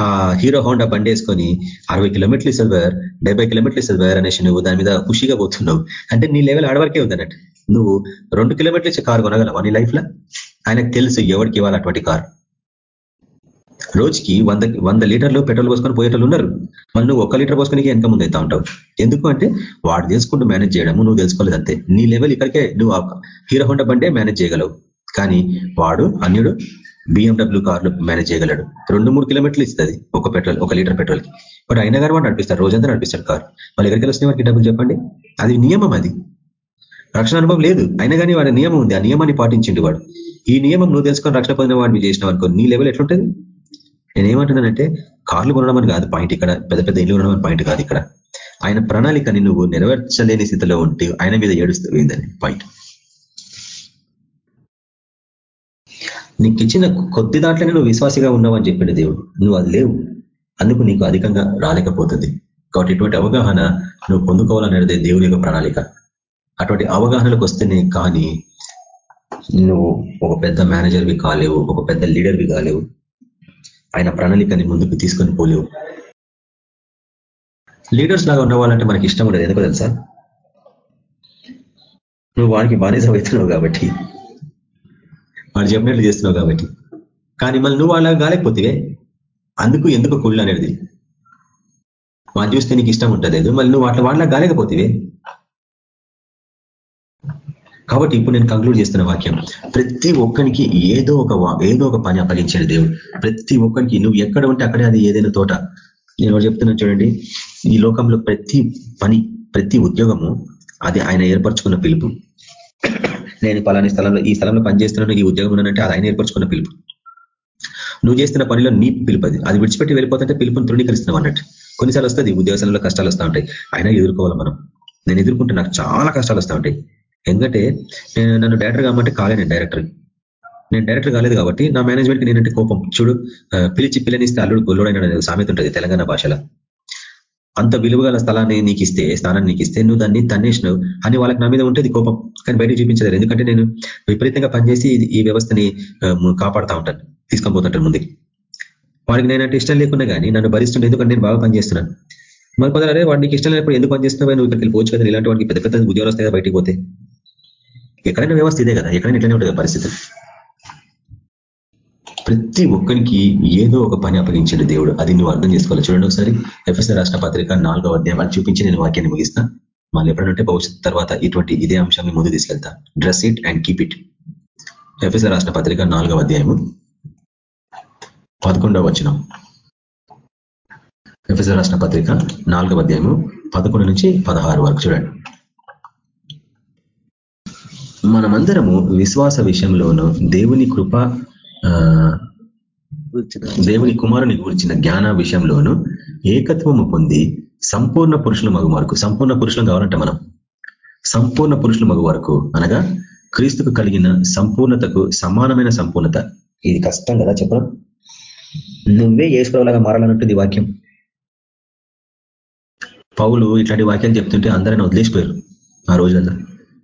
ఆ హీరో హోండా బండి వేసుకొని అరవై కిలోమీటర్లు ఇస్తుంది వేర్ డెబ్బై కిలోమీటర్లు ఇస్తుంది వేర్ అనేసి నువ్వు దాని మీద ఖుషిగా పోతున్నావు. అంటే నీ లెవెల్ ఆడవరకే ఉందన్నట్టు. నువ్వు రెండు కిలోమీటర్లు ఇచ్చే కారు కొనగలవా నీ లైఫ్లో ఆయనకు తెలుసు ఎవరికి ఇవ్వాలి అటువంటి కారు. రోజుకి వంద వంద లీటర్లు పెట్రోల్ పోసుకొని పోయేటోళ్ళు ఉన్నారు. మళ్ళీ నువ్వు ఒక్క లీటర్ పోసుకొని వెనక ముందు అవుతా ఉంటావు. ఎందుకు అంటే వాడు తెలుసుకుంటూ మేనేజ్ చేయడము నువ్వు తెలుసుకోలేదు అంతే. నీ లెవెల్ ఇక్కడికే నువ్వు హీరో హోండా బండే మేనేజ్ చేయగలవు. కానీ వాడు అన్యుడు బిఎండబ్ల్యూ కార్లు మేనేజ్ చేయగలడు. రెండు మూడు కిలోమీటర్లు ఇస్తుంది. ఒక పెట్రోల్ ఒక లీటర్ పెట్రోల్కి బట్ అయినా కానీ వాడు నడిపిస్తారు. రోజంతా నడిపిస్తాడు కార్. వాళ్ళు ఎక్కడికి వచ్చిన వారికి డబ్బులు చెప్పండి? అది నియమం అది. రక్షణ అనుభవం లేదు. అయినా కానీ వాడి నియమం ఉంది. ఆ నియమాన్ని పాటించిండు వాడు. ఈ నియమం నువ్వు తెలుసుకొని రక్షణ పొందిన వాడిని చేసిన అనుకో నీ లెవెల్ ఎట్లుంటుంది? నేను ఏమంటున్నానంటే కార్లు కొనడం అని కాదు పాయింట్ ఇక్కడ పెద్ద పెద్ద ఇల్లు కొనడం పాయింట్ కాదు ఇక్కడ. ఆయన ప్రణాళికని నువ్వు నెరవేర్చలేని స్థితిలో ఉంటే ఆయన మీద ఏడుస్తూ పోయిందని పాయింట్. నీకు ఇచ్చిన కొద్ది దాంట్లోనే నువ్వు విశ్వాసిగా ఉన్నావు అని చెప్పిండు దేవుడు. నువ్వు అది లేవు. అందుకు నీకు అధికంగా రాలేకపోతుంది. కాబట్టి ఇటువంటి అవగాహన నువ్వు పొందుకోవాలనేది దేవుని యొక్క ప్రణాళిక. అటువంటి అవగాహనలకు వస్తేనే కానీ నువ్వు ఒక పెద్ద మేనేజర్వి కాలేవు ఒక పెద్ద లీడర్వి కాలేవు. ఆయన ప్రణాళికని ముందుకు తీసుకొని పోలేవు. లీడర్స్ లాగా ఉన్నవాళ్ళంటే మనకి ఇష్టం ఉండదు. ఎందుకో తెలుసా? నువ్వు వాడికి బానిస అవుతున్నావు కాబట్టి. వాడు చెప్పినట్లు చేస్తున్నావు కాబట్టి. కానీ మళ్ళీ నువ్వు అలా కాలేకపోతే అందుకు ఎందుకు కుళ్ళు అనేది? వాడు చూస్తే నీకు ఇష్టం ఉంటుంది మళ్ళీ నువ్వు అట్లా వాళ్ళ కాలేకపోతే? కాబట్టి ఇప్పుడు నేను కంక్లూడ్ చేస్తున్న వాక్యం. ప్రతి ఒక్కరికి ఏదో ఒక ఏదో ఒక పని అప్పగించాడు దేవుడు. ప్రతి ఒక్కరికి నువ్వు ఎక్కడ ఉంటే అక్కడే అది ఏదైనా తోట. నేను చెప్తున్నాను చూడండి. ఈ లోకంలో ప్రతి పని ప్రతి ఉద్యోగము అది ఆయన ఏర్పరచుకున్న పిలుపు. నేను పలాని స్థలంలో ఈ స్థలంలో పనిచేస్తున్నాను ఈ ఉద్యోగం ఉన్నానంటే అది ఆయన ఏర్పరచుకున్న పిలుపు. నువ్వు చేస్తున్న పనిలో నీ పిలుపు అది. అది విడిచిపెట్టి వెళ్ళిపోతుంటే పిలుపుని తృణీకరిస్తున్నావు అన్నట్టు. కొన్నిసార్లు వస్తుంది ఉద్యోగంలో కష్టాలు వస్తూ ఉంటాయి. అయినా ఎదుర్కోవాలి మనం. నేను ఎదుర్కొంటే నాకు చాలా కష్టాలు వస్తూ ఉంటాయి. ఎందుకంటే నేను నన్ను డైరెక్టర్ కామంటే కాలే నేను డైరెక్టర్ నేను డైరెక్టర్ కాలేదు కాబట్టి నా మేనేజ్మెంట్కి నేనంటే కోపం. చూడు పిలిచి పిల్లనిస్తే అల్లుడు గొల్లుడైన సామెత ఉంటుంది తెలంగాణ భాషలో. అంత విలువగల స్థలాన్ని నీకు ఇస్తే స్థానాన్ని నీకు ఇస్తే నువ్వు దాన్ని తన్నేసినావు. అని వాళ్ళకి నా మీద ఉంటుంది కోపం. కానీ బయటకు చూపించలేరు ఎందుకంటే నేను విపరీతంగా పనిచేసి ఈ వ్యవస్థని కాపాడుతూ ఉంటాను. తీసుకొని పోతుంటాను ముందుకి. వాడికి నేనంటే ఇష్టం లేకున్నా కానీ నన్ను భరిస్తుండే. ఎందుకంటే నేను బాగా పనిచేస్తున్నాను. మరి కొందరే వాడికి ఇష్టం లేనప్పుడు ఎందుకు పనిచేస్తున్నావు? నువ్వు ఇక్కడికి పోవచ్చు కదా. ఇలాంటి వాడికి పెద్ద పెద్ద ఉద్యోగాలు వస్తాయి బయటికి పోతే. ఎక్కడైనా వ్యవస్థ ఇదే కదా. ఎక్కడైనా ఇట్లనే ఉంటుంది పరిస్థితి ప్రతి ఒక్కరికి ఏదో ఒక పని అప్పగించాడు దేవుడు. అది నువ్వు అర్థం చేసుకోవాలి. చూడండి ఒకసారి ఎఫ్ఎస్ఆర్ రాష్ట్ర పత్రిక నాలుగో అధ్యాయం. అని చూపించి నేను వాక్యాన్ని ముగిస్తా. మళ్ళీ ఎప్పుడంటే భవిష్యత్ తర్వాత ఇటువంటి ఇదే అంశాన్ని ముందు తీసుకెళ్తా. Dress it and keep it FSR రాష్ట్ర పత్రిక నాలుగవ అధ్యాయము పదకొండవ వచనం. ఎఫ్ఎస్ఆర్ రాష్ట్ర పత్రిక నాలుగవ అధ్యాయము పదకొండు నుంచి పదహారు వరకు చూడండి. మనమందరము విశ్వాస విషయంలోనూ దేవుని కృప దేవుని కుమారుని గురించిన జ్ఞాన విషయంలోను ఏకత్వము పొంది సంపూర్ణ పురుషుల మగు వరకు సంపూర్ణ పురుషులు కావాలంటే మనం. సంపూర్ణ పురుషుల మగు వరకు అనగా క్రీస్తుకు కలిగిన సంపూర్ణతకు సమానమైన సంపూర్ణత. ఇది కష్టం కదా చెప్పడం? నువ్వే ఏసుకోలాగా మారాలన్నట్టుంది వాక్యం. పౌలు ఇట్లాంటి వాక్యాలు చెప్తుంటే అందరిని వదిలేసిపోయారు ఆ రోజులలో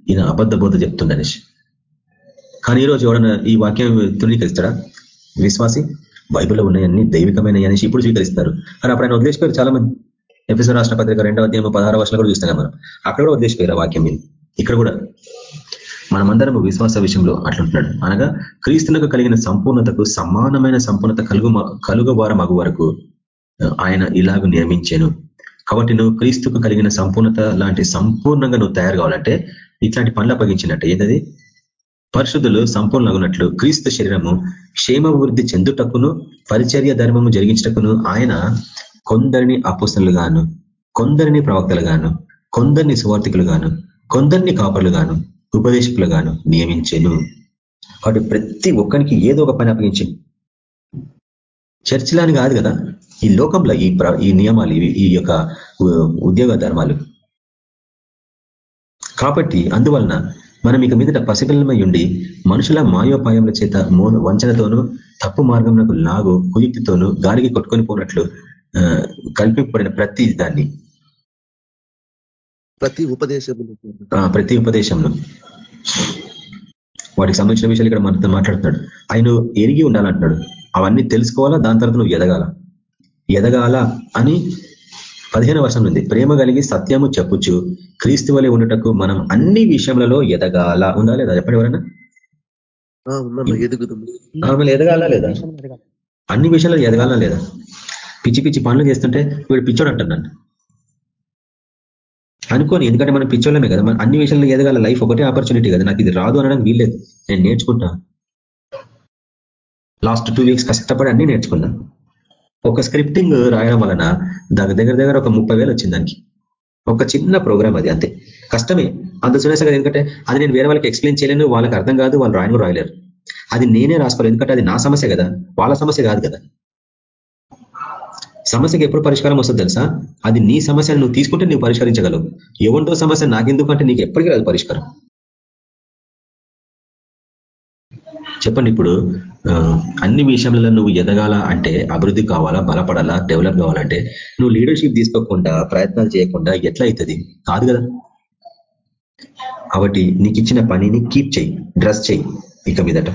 ఈయన అబద్ధ బోధ చెప్తుండనేసి కానీ ఈరోజు రోజు ఎవడన్నా ఈ వాక్యం ధృవీకరిస్తాడా విశ్వాసి బైబిల్లో ఉన్నాయన్నీ దైవికమైన అనేసి ఇప్పుడు స్వీకరిస్తారు కానీ అప్పుడు ఆయన వదిలేసిపోయారు చాలా మంది ఎఫ్ఎస్ఆర్ రాష్ట్ర పత్రిక రెండవ అధ్యాయం పదహారు వర్షాలు కూడా చూస్తున్నాం మనం. అక్కడ కూడా వదిలేసిపోయారు ఆ వాక్యం మీద. ఇక్కడ కూడా. మనమందరం విశ్వాస విషయంలో అట్లుంటున్నాడు. అనగా క్రీస్తులకు కలిగిన సంపూర్ణతకు సమానమైన సంపూర్ణత కలుగు కలుగవారం అగు వరకు ఆయన ఇలాగ నియమించాను. కాబట్టి నువ్వు క్రీస్తుకు కలిగిన సంపూర్ణత లాంటి సంపూర్ణంగా నువ్వు తయారు కావాలంటే ఇట్లాంటి పనులు అప్పగించినట్టు. ఏంటది? పరిశుద్ధులు సంపూర్ణగునట్లు క్రీస్తు శరీరము క్షేమభివృద్ధి చెందుటకును పరిచర్య ధర్మము జరిగించటకును ఆయన కొందరిని అపుసలుగాను కొందరిని ప్రవక్తలుగాను కొందరిని సువార్థికులుగాను కొందరిని కాపర్లుగాను ఉపదేశకులుగాను నియమించెను. వాటి ప్రతి ఒక్కరికి ఏదో ఒక పని అప్పగించింది చర్చిలాని కాదు కదా? ఈ లోకంలో ఈ ఈ నియమాలు ఈ యొక్క ఉద్యోగ ధర్మాలు. కాబట్టి అందువలన మనం ఇక మీదట పసిపిల్లమై ఉండి మనుషుల మాయోపాయముల చేత వంచనతోనూ తప్పు మార్గంలో లాగు కుయుక్తితోనూ గాలికి కొట్టుకొని పోనట్లు కల్పింపబడిన ప్రతి దాన్ని. ప్రతి ఉపదేశంలో ప్రతి ఉపదేశంలో వాటికి సంబంధించిన విషయాలు ఇక్కడ మనతో మాట్లాడుతున్నాడు. ఆయన ఎరిగి ఉండాలంటున్నాడు. అవన్నీ తెలుసుకోవాలా? దాని తర్వాత నువ్వు ఎదగాల? ఎదగాల అని పదిహేను వర్షం ఉంది ప్రేమ కలిగి సత్యము చెప్పుచ్చు క్రీస్తు వలె ఉండటకు మనం అన్ని విషయములలో ఎదగాల. ఉందా లేదా? చెప్పండి ఎవరన్నా? ఎదుగుతుంది ఎదగాల లేదా? అన్ని విషయాల్లో ఎదగాల లేదా? పిచ్చి పిచ్చి పనులు చేస్తుంటే వీడు పిచ్చోడు అంటున్నాను అనుకోని ఎందుకంటే మనం పిచ్చోళ్ళమే కదా. మనం అన్ని విషయాల్లో ఎదగాల. లైఫ్ ఒకటే ఆపర్చునిటీ కదా. నాకు ఇది రాదు అనడానికి వీల్లేదు. నేను నేర్చుకుంటా. లాస్ట్ టూ వీక్స్ కష్టపడి అన్ని నేర్చుకున్నా. ఒక స్క్రిప్టింగ్ రాయడం వలన దాని దగ్గర దగ్గర ఒక ముప్పై వేలు వచ్చింది దానికి. ఒక చిన్న ప్రోగ్రామ్ అది అంతే. కష్టమే. అంత సునేసా కదా ఎందుకంటే అది నేను వేరే వాళ్ళకి ఎక్స్ప్లెయిన్ చేయలేను వాళ్ళకి అర్థం కాదు వాళ్ళు రాయను రాయలేరు. అది నేనే రాసుకోవాలి ఎందుకంటే అది నా సమస్య కదా. వాళ్ళ సమస్య కాదు కదా. సమస్యకి ఎప్పుడు పరిష్కారం వస్తుంది తెలుసా? అది నీ సమస్యను నువ్వు తీసుకుంటే నువ్వు పరిష్కరించగలవు. ఎవరితో సమస్య నాకెందుకంటే నీకు ఎప్పటికీ రాదు పరిష్కారం. చెప్పండి ఇప్పుడు అన్ని విషయంలో నువ్వు ఎదగాల అంటే అభివృద్ధి కావాలా బలపడాలా డెవలప్ కావాలంటే నువ్వు లీడర్షిప్ తీసుకోకుండా ప్రయత్నాలు చేయకుండా ఎట్లా అవుతుంది కాదు కదా. కాబట్టి నీకు ఇచ్చిన పనిని కీప్ చేయి డ్రెస్ చేయి ఇక మీదట.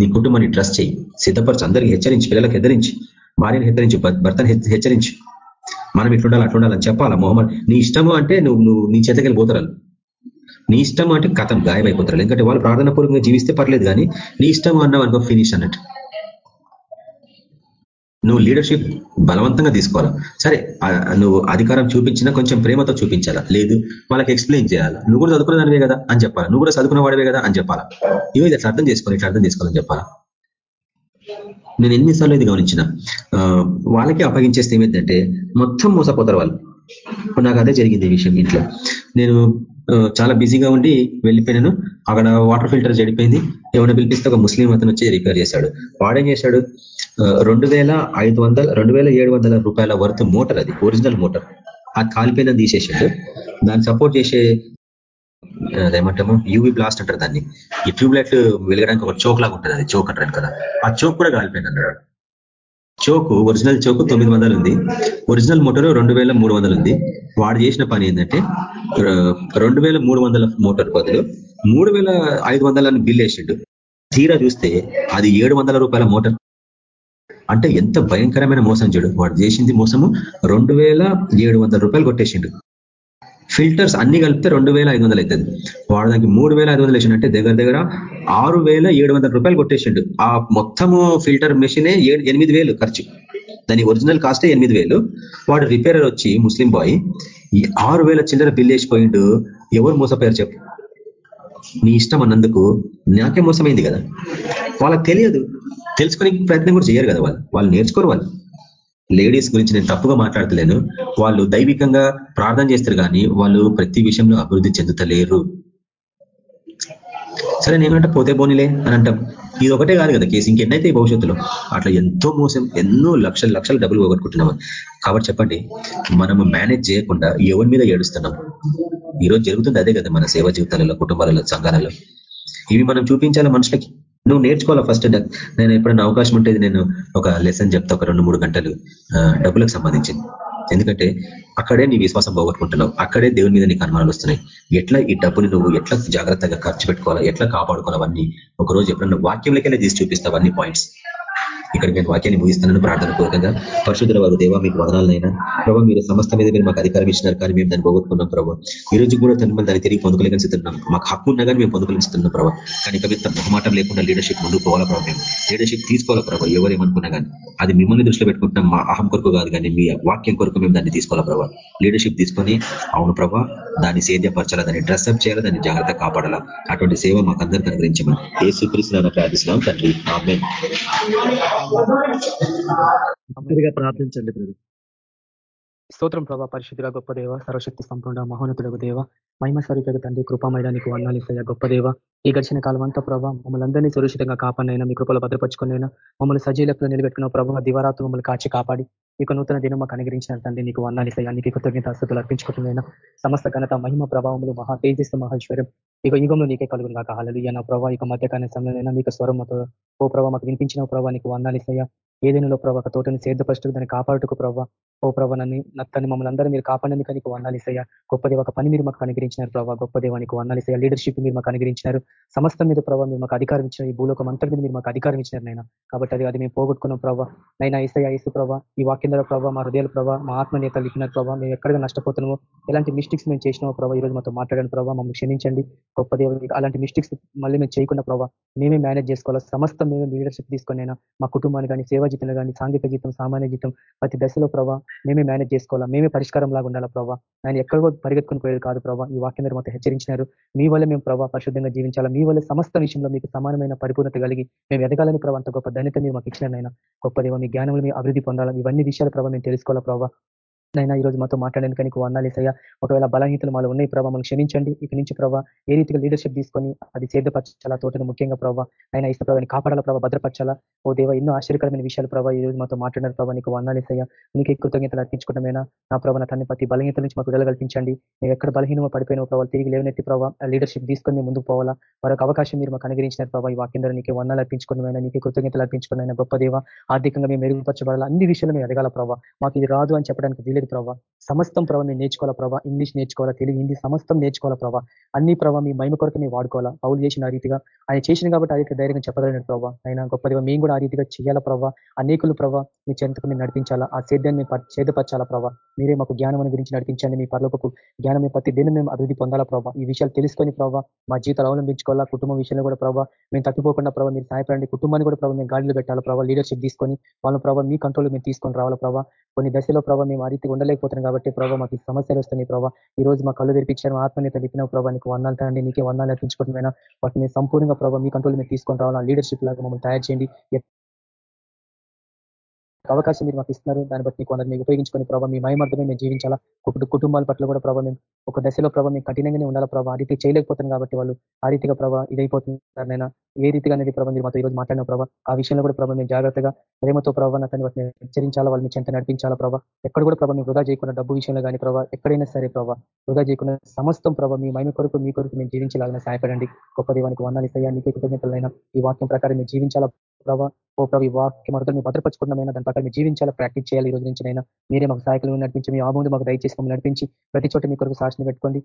నీ కుటుంబాన్ని డ్రెస్ చేయి సిద్ధపరచు అందరికి హెచ్చరించి పిల్లలకు హెచ్చరించి భార్యను హెచ్చరించి భర్తను హెచ్చరించి. మనం ఇట్లుండాలి అట్లుండాలని చెప్పాలా మొహమ్మద్? నీ ఇష్టము అంటే నువ్వు నువ్వు నీ చేతకెళ్ళి పోతారు నీ ఇష్టం అంటే కథం గాయమైపోతారు. ఎందుకంటే వాళ్ళు ప్రార్థన పూర్వకంగా జీవిస్తే పర్లేదు కానీ నీ ఇష్టం అన్నావు అనుకో ఫినిష్ అన్నట్టు. నువ్వు లీడర్షిప్ బలవంతంగా తీసుకోవాలా? సరే నువ్వు అధికారం చూపించినా కొంచెం ప్రేమతో చూపించాలా? లేదు. వాళ్ళకి ఎక్స్ప్లెయిన్ చేయాలా? నువ్వు కూడా చదువుకున్న దానివే కదా అని చెప్పాలా? నువ్వు కూడా చదువుకున్న వాడివే కదా అని చెప్పాలా? ఇవి ఇట్లా అర్థం చేసుకోవాలి ఇట్లా అర్థం చేసుకోవాలని చెప్పాలా? నేను ఎన్నిసార్లు ఇది గమనించిన వాళ్ళకి అప్పగించేస్తే ఏమైందంటే మొత్తం మోసపోతారు వాళ్ళు. నాకు అదే జరిగింది ఈ విషయం ఇంట్లో. నేను చాలా బిజీగా ఉండి వెళ్ళిపోయినాను. అక్కడ వాటర్ ఫిల్టర్ చెడిపోయింది. ఏమైనా పిలిపిస్తే ఒక ముస్లిం అతను వచ్చి రిపేర్ చేశాడు. వాడేం చేశాడు? రెండు వేల ఐదు వందల రెండు వేల ఏడు వందల రూపాయల వర్త్ మోటార్ అది ఒరిజినల్ మోటార్. అది కాలిపోయిన తీసేసాడు. దాన్ని సపోర్ట్ చేసే అదేమంటాము? యూవీ బ్లాస్ట్ అంటారు దాన్ని. ఈ ట్యూబ్ లైట్ వెలగడానికి ఒక చోక్ లాగా ఉంటుంది అది చోక్ అంటారు కదా. ఆ చోక్ కూడా కాలిపోయింది అన్నాడు చోకు ఒరిజినల్ చోకు తొమ్మిది వందలు ఉంది. ఒరిజినల్ మోటార్ రెండు వేల మూడు వందలు ఉంది. వాడు చేసిన పని ఏంటంటే రెండు వేల మూడు వందల మోటార్ బదులు మూడు వేల ఐదు వందలని బిల్ వేసిండు. తీరా చూస్తే అది ఏడు వందల రూపాయల మోటార్. అంటే ఎంత భయంకరమైన మోసం చూడు. వాడు చేసింది మోసము రెండు వేల ఏడు వందల రూపాయలు కొట్టేసిండు. ఫిల్టర్స్ అన్ని కలిపితే రెండు వేల ఐదు వందలు అవుతుంది. వాడు దానికి మూడు వేల ఐదు వందలు వేసిండు దగ్గర దగ్గర ఆరు వేల ఏడు వందల రూపాయలు కొట్టేసిండు. ఆ మొత్తము ఫిల్టర్ మెషినే ఎనిమిది వేలు ఖర్చు. దాని ఒరిజినల్ కాస్టే ఎనిమిది వేలు. వాడు రిపేరర్ వచ్చి ముస్లిం బాయ్ ఈ ఆరు వేల చిల్లర బిల్ వేసిపోయిండు. ఎవరు మోసపోయారు చెప్పు. నీ ఇష్టం అన్నందుకు నాకే మోసమైంది కదా. వాళ్ళకి తెలియదు. తెలుసుకునే ప్రయత్నం కూడా చేయరు కదా వాళ్ళు. వాళ్ళు నేర్చుకోరు వాళ్ళు. లేడీస్ గురించి నేను తప్పుగా మాట్లాడతలేను. వాళ్ళు దైవికంగా ప్రార్థన చేస్తారు కానీ వాళ్ళు ప్రతి విషయంలో అభివృద్ధి చెందుతలేరు. సరే నేనంటే పోతే పోనీలే అని అంటాం. ఇది ఒకటే కాదు కదా కేసు ఇంకెన్నైతే భవిష్యత్తులో? అట్లా ఎంతో మోసం ఎన్నో లక్షల లక్షల డబ్బులు పోగొట్టుకుంటున్నాం కాబట్టి చెప్పండి మనము మేనేజ్ చేయకుండా ఎవరి మీద ఏడుస్తున్నాం? ఈరోజు జరుగుతుంది అదే కదా మన సేవా జీవితాలలో కుటుంబాలలో సంఘాలలో. ఇవి మనం చూపించాలి మనుషులకి. నువ్వు నేర్చుకోవాలా ఫస్ట్ నేను ఎప్పుడైనా అవకాశం ఉంటే నేను ఒక లెసన్ చెప్తా ఒక రెండు మూడు గంటలు. డబ్బులకు సంబంధించింది. ఎందుకంటే అక్కడే నీ విశ్వాసం పోగొట్టుకుంటున్నావు. అక్కడే దేవుని మీద నీకు అనుమానాలు వస్తున్నాయి. ఎట్లా ఈ డబ్బుని నువ్వు ఎట్లా జాగ్రత్తగా ఖర్చు పెట్టుకోవాలా ఎట్లా కాపాడుకోవాలి అవన్నీ. ఒకరోజు ఎప్పుడన్నా వాక్యంలోకెళ్ళే తీసి చూపిస్తావు అన్ని పాయింట్స్ ఇక్కడ నేను వాక్యాన్ని ముగిస్తున్నాను. ప్రార్థన పూర్వకంగా పరిశుద్ధుల వారు దేవా మీకు వదనాలనైనా. ప్రభావ మీరు సమస్త మీద మీరు మాకు అధికారం ఇచ్చినారు కానీ మేము దాన్ని పోగొట్టుకున్నాం ప్రభావ ఈ రోజు కూడా తను దాన్ని తిరిగి పొందుకోలేకనిస్తున్నాం మాకు హక్కు ఉన్నా కానీ మేము పొందుకోలేస్తున్నాం ప్రభావ కానీ కవిత మొహమాటం లేకుండా లీడర్షిప్ ముందుకు పోవాలా ప్రభావ మేము? లీడర్షిప్ తీసుకోవాలా ప్రభావ ఎవరేమనుకున్నా కానీ. అది మిమ్మల్ని దృష్టిలో పెట్టుకుంటున్నాం. మా అహం కొరకు కాదు కానీ మీ వాక్యం కొరకు మేము దాన్ని తీసుకోవాలా ప్రభావ లీడర్షిప్ తీసుకొని అవును ప్రభావ దాన్ని సేద్యపరచాలా దాన్ని డ్రెస్అప్ చేయాలా దాన్ని జాగ్రత్త కాపాడాలా? అటువంటి సేవ మాకందరికీ అనుగ్రహించమని. ఏ సుకరిస్తున్నా ప్రార్థిస్తున్నాం తండ్రి. ఆమె ప్రార్థించండి స్తోత్రం ప్రభా పరిశుద్ధుల గొప్ప దేవ సర్వశక్తి సంపూర్ణ మహోన్నతులకు దేవ. మహిమ స్వరూపక తండ్రి కృపామైదానికి ఇస్తాయా గొప్ప దేవ. ఈ గడిచిన కాలం అంతా ప్రభావ మమ్మల్ని అందరినీ సురక్షితంగా కాపాడినైనా మీ కృపలో భద్రపరుచుకునైనా మమ్మల్ని సజీలకులు నిలబెట్టుకున్న ప్రభావ దివరాత్రు మమ్మల్ని కాచి కాపాడి ఇక నూతన దినం మాకు అనుగ్రహించిన తండ్రి నీకు వర్ణాలిసయ్యా నీకు కృతజ్ఞత అసతులు అర్పించుకుంటున్నాయినా. సమస్త ఘనత మహిమ ప్రభావములు మహా తేజస్సు మహేశ్వరం ఇక యుగంలో నీకే కలుగును కాక హాలలు నా ప్రభావ ఇక మధ్యకాల సమయంలో మీకు స్వరం ఓ ప్రభావ మాకు వినిపించిన ప్రభావ నీకు వర్ణాలిసయ్యా ఏదైనా ప్రభావ తోటని సేదపరచుకు దాన్ని కాపాడుటకు ప్రభావ ఓ ప్రభావ నన్ను నత్తని మమ్మల్ని అందరూ మీరు కాపాడేందుకు నీకు వందాలిసయ్యా గొప్ప దేవ ఒక పని మీరు మాకు అనుగ్రహించినారు ప్రభావ గొప్ప దేవానికి వందాలిసయ్యా లీడర్షిప్ మీరు మాకు అనుగ్రహించినారు. సమస్త మీద ప్రభావ మీరు మాకు అధికారం ఇచ్చిన ఈ భూలోకం అంతటి మీద మీరు మాకు అధికారం ఇచ్చినారు నైనా కాబట్టి అది అది మేము పోగొట్టుకున్నాం ప్రభావ నైనా ఇసయ ఇసు ప్రభావ ఈ వాక్యం ప్రభావ మా హృదయాల ప్రభావ మా ఆత్మనేత లిఖిన ప్రభావ మేము ఎక్కడిగా నష్టపోతున్నామో ఎలాంటి మిస్టేక్స్ మేము చేసినామో ప్రభావ ఈ రోజు మాతో మాట్లాడాను ప్రభావ మమ్మల్ని క్షమించండి. గొప్ప దేవ అలాంటి మిస్టేక్స్ మళ్ళీ మేము చేయకుండా ప్రభావ మేమే మేనేజ్ చేసుకోవాలి. సమస్త మేము లీడర్షిప్ తీసుకొని మా కుటుంబాన్ని కానీ సేవ జీతంలో కానీ సాంఘిక జీతం సామాన్య జీతం ప్రతి దశలో ప్రభావ మేమే మేనేజ్ చేసుకోవాలా మేమే పరిష్కారం లాగా ఉండాలా ప్రభావ ఆయన ఎక్కడికో పరిగెత్తుకుని పోయేది కాదు ప్రభావ ఈ వాక్యం మీరు హెచ్చరించినారు. మీ వల్ల మేము ప్రభావ పరిశుద్ధంగా జీవించాలా మీ వల్ల సమస్త విషయంలో మీకు సమానమైన పరిపూర్ణత కలిగి మేము ఎదగాలని ప్రభావ అంత గొప్ప ధన్యత మీరు మాకు ఇచ్చినారు ఆయన గొప్పదేవ మీ జ్ఞానంలో మీ అభివృద్ధి పొందాలా ఇవన్నీ విషయాల ప్రభావ మేము తెలుసుకోవాలా ప్రభావ నైనా ఈ రోజు మాతో మాట్లాడడానికి నీకు వందాలేసయ్యా ఒకవేళ బలహీతలు మాలో ఉన్నాయి ప్రభావ మనం క్షమించండి. ఇక నుంచి ప్రభావ ఏ రీతిగా లీడర్షిప్ తీసుకొని అది చేద్దపరచాలా తోటను ముఖ్యంగా ప్రభావ అయినా ఇష్ట ప్రభావాన్ని కాపాడాల ప్రభావ భద్రపరచాలా? ఓ దేవ ఎన్నో ఆశ్చర్యకరమైన విషయాలు ప్రభావ ఈ రోజు మాతో మాట్లాడిన ప్రభావ నీకు వందాలేసయ్యా నీకు కృతజ్ఞతలు అర్పించుకుంటామైనా నా ప్రభావ తన్ని ప్రతి బలహీనత నుంచి మాకు విడుదల కల్పించండి. మేము ఎక్కడ బలహీనమో పడిపోయిన ప్రభావ తిరిగి లేవనెత్తి ప్రభావ లీడర్షిప్ తీసుకొని ముందుకు పోవాలా? మరొక అవకాశం మీరు మాకు అనుగ్రహించిన ప్రభావ ఈ వాక్యం నీకు వందాలు అర్పించుకున్నమైనా? నీకు కృతజ్ఞతలు అర్పించుకున్న గొప్ప దేవ? ఆర్థికంగా మేము మెరుగుపరచబడాలి? అన్ని విషయాలు మేము ఎదగాల ప్రభావ మాకు ఇది రాదు అని చెప్పడానికి లేదు ప్రభావ సమస్తం ప్రభావ మేము నేర్చుకోవాలా ప్రభావ ఇంగ్లీష్ నేర్చుకోవాలా? తెలుగు హిందీ సమస్తం నేర్చుకోవాలా ప్రభావ అన్ని ప్రభావ మీ మహిమ కొరకు మేము వాడుకోవాలా? పౌలు చేసిన రీతిగా. ఆయన చేసిన కాబట్టి ఆ రీతిగా ధైర్యంగా చెప్పగలిగిన ప్రభావ ఆయన గొప్పదిగా మేము కూడా ఆ రీతిగా చేయాలా ప్రభావ అనేకులు ప్రభావ మీ చెంతకు మేము నడిపించాలా? ఆ సేద్యాన్ని మేము చేదపరచాలా ప్రభావ మీరే మాకు జ్ఞానం గురించి నడిపించండి. మీ పర్లోకకు జ్ఞానం ప్రతి దినం మేము అభివృద్ధి పొందాలా ప్రభావ ఈ విషయాలు తెలుసుకొని ప్రభావ మా జీవితాలు అవలంబించుకోవాలా? కుటుంబం విషయంలో కూడా ప్రభావ మేము తప్పిపోకుండా ప్రభావ మీరు సహాయపడండి. కుటుంబాన్ని కూడా ప్రభావ మేము గాడిలో పెట్టాలా ప్రభావ లీడర్షిప్ తీసుకొని వాళ్ళ ప్రభావ మీ కంట్రోల్ మేము తీసుకొని రావాలా ప్రభావ కొన్ని దశలో ప్రభావ మేము ఆ రీతి ఉండలేకపోతున్నాం కాబట్టి ప్రభావ మాకు సమస్యలు వస్తున్నాయి ప్రభావ ఈ రోజు మా కళ్ళు తెరిపించారు ఆత్మని తెలిపిన ప్రభావ నీకు వందాలు తండ్రి నీకే వందాలు అర్పించుకుంటున్నా వాటిని సంపూర్ణంగా ప్రభావ మీ కంట్రోల్ మీరు తీసుకొని రావాలా లీడర్షిప్ లాగా మమ్మల్ని తయారు చేయండి. అవకాశం మీరు మాకు ఇస్తున్నారు. దాన్ని బట్టి కొందరు మీకు ఉపయోగించుకొని ప్రభావ మీ మయమర్థమే మేము జీవించాలా? కుటుంబాల పట్ల కూడా ప్రభావ మేము ఒక దశలో ప్రభావ మేము కఠినంగానే ఉండాలా ప్రభావ ఆ రీతి చేయలేకపోతుంది కాబట్టి వాళ్ళు ఆ రీతిగా ప్రభావ ఇదైపోతున్నారనైనా ఏ రీతిగా అనేది ప్రభావ మీరు మాతో ఈరోజు మాట్లాడిన ప్రభావ ఆ విషయంలో కూడా ప్రభావ మేము జాగ్రత్తగా ప్రేమతో ప్రభావ అతని వాటిని హెచ్చరించాలా? వాళ్ళని చెంత నడిపించాలా ప్రభావ ఎక్కడ కూడా ప్రభావ మేము వృధా చేయకుండా డబ్బు విషయంలో కానీ ప్రభావ ఎక్కడైనా సరే ప్రభావ వృధా చేయకుండా సమస్తం ప్రభావ మీ మైన కొరకు మీ కొరకు మేము జీవించాలని సహాయపడండి. గొప్ప దేవానికి వందాలు ఇస్తాయా. నీకే కృతజ్ఞతలైనా ఈ వాక్యం ప్రకారం మేము జీవించాలా ప్రభావ ఓ ప్రభు ఈ వాక్యం అర్థం మేము భద్రపరచుకున్నమైనా దాని ప్రకారం జీవించాలా ప్రాక్టీస్ చేయాలి. ఈ రోజు నుంచి మీరే మాకు సహాయకులు నడిపించి మీ ఆమోదు మాకు దయచేసి నడిపించి ప్రతి చోట మీ కొరకు సాక్షిని పెట్టుకోండి.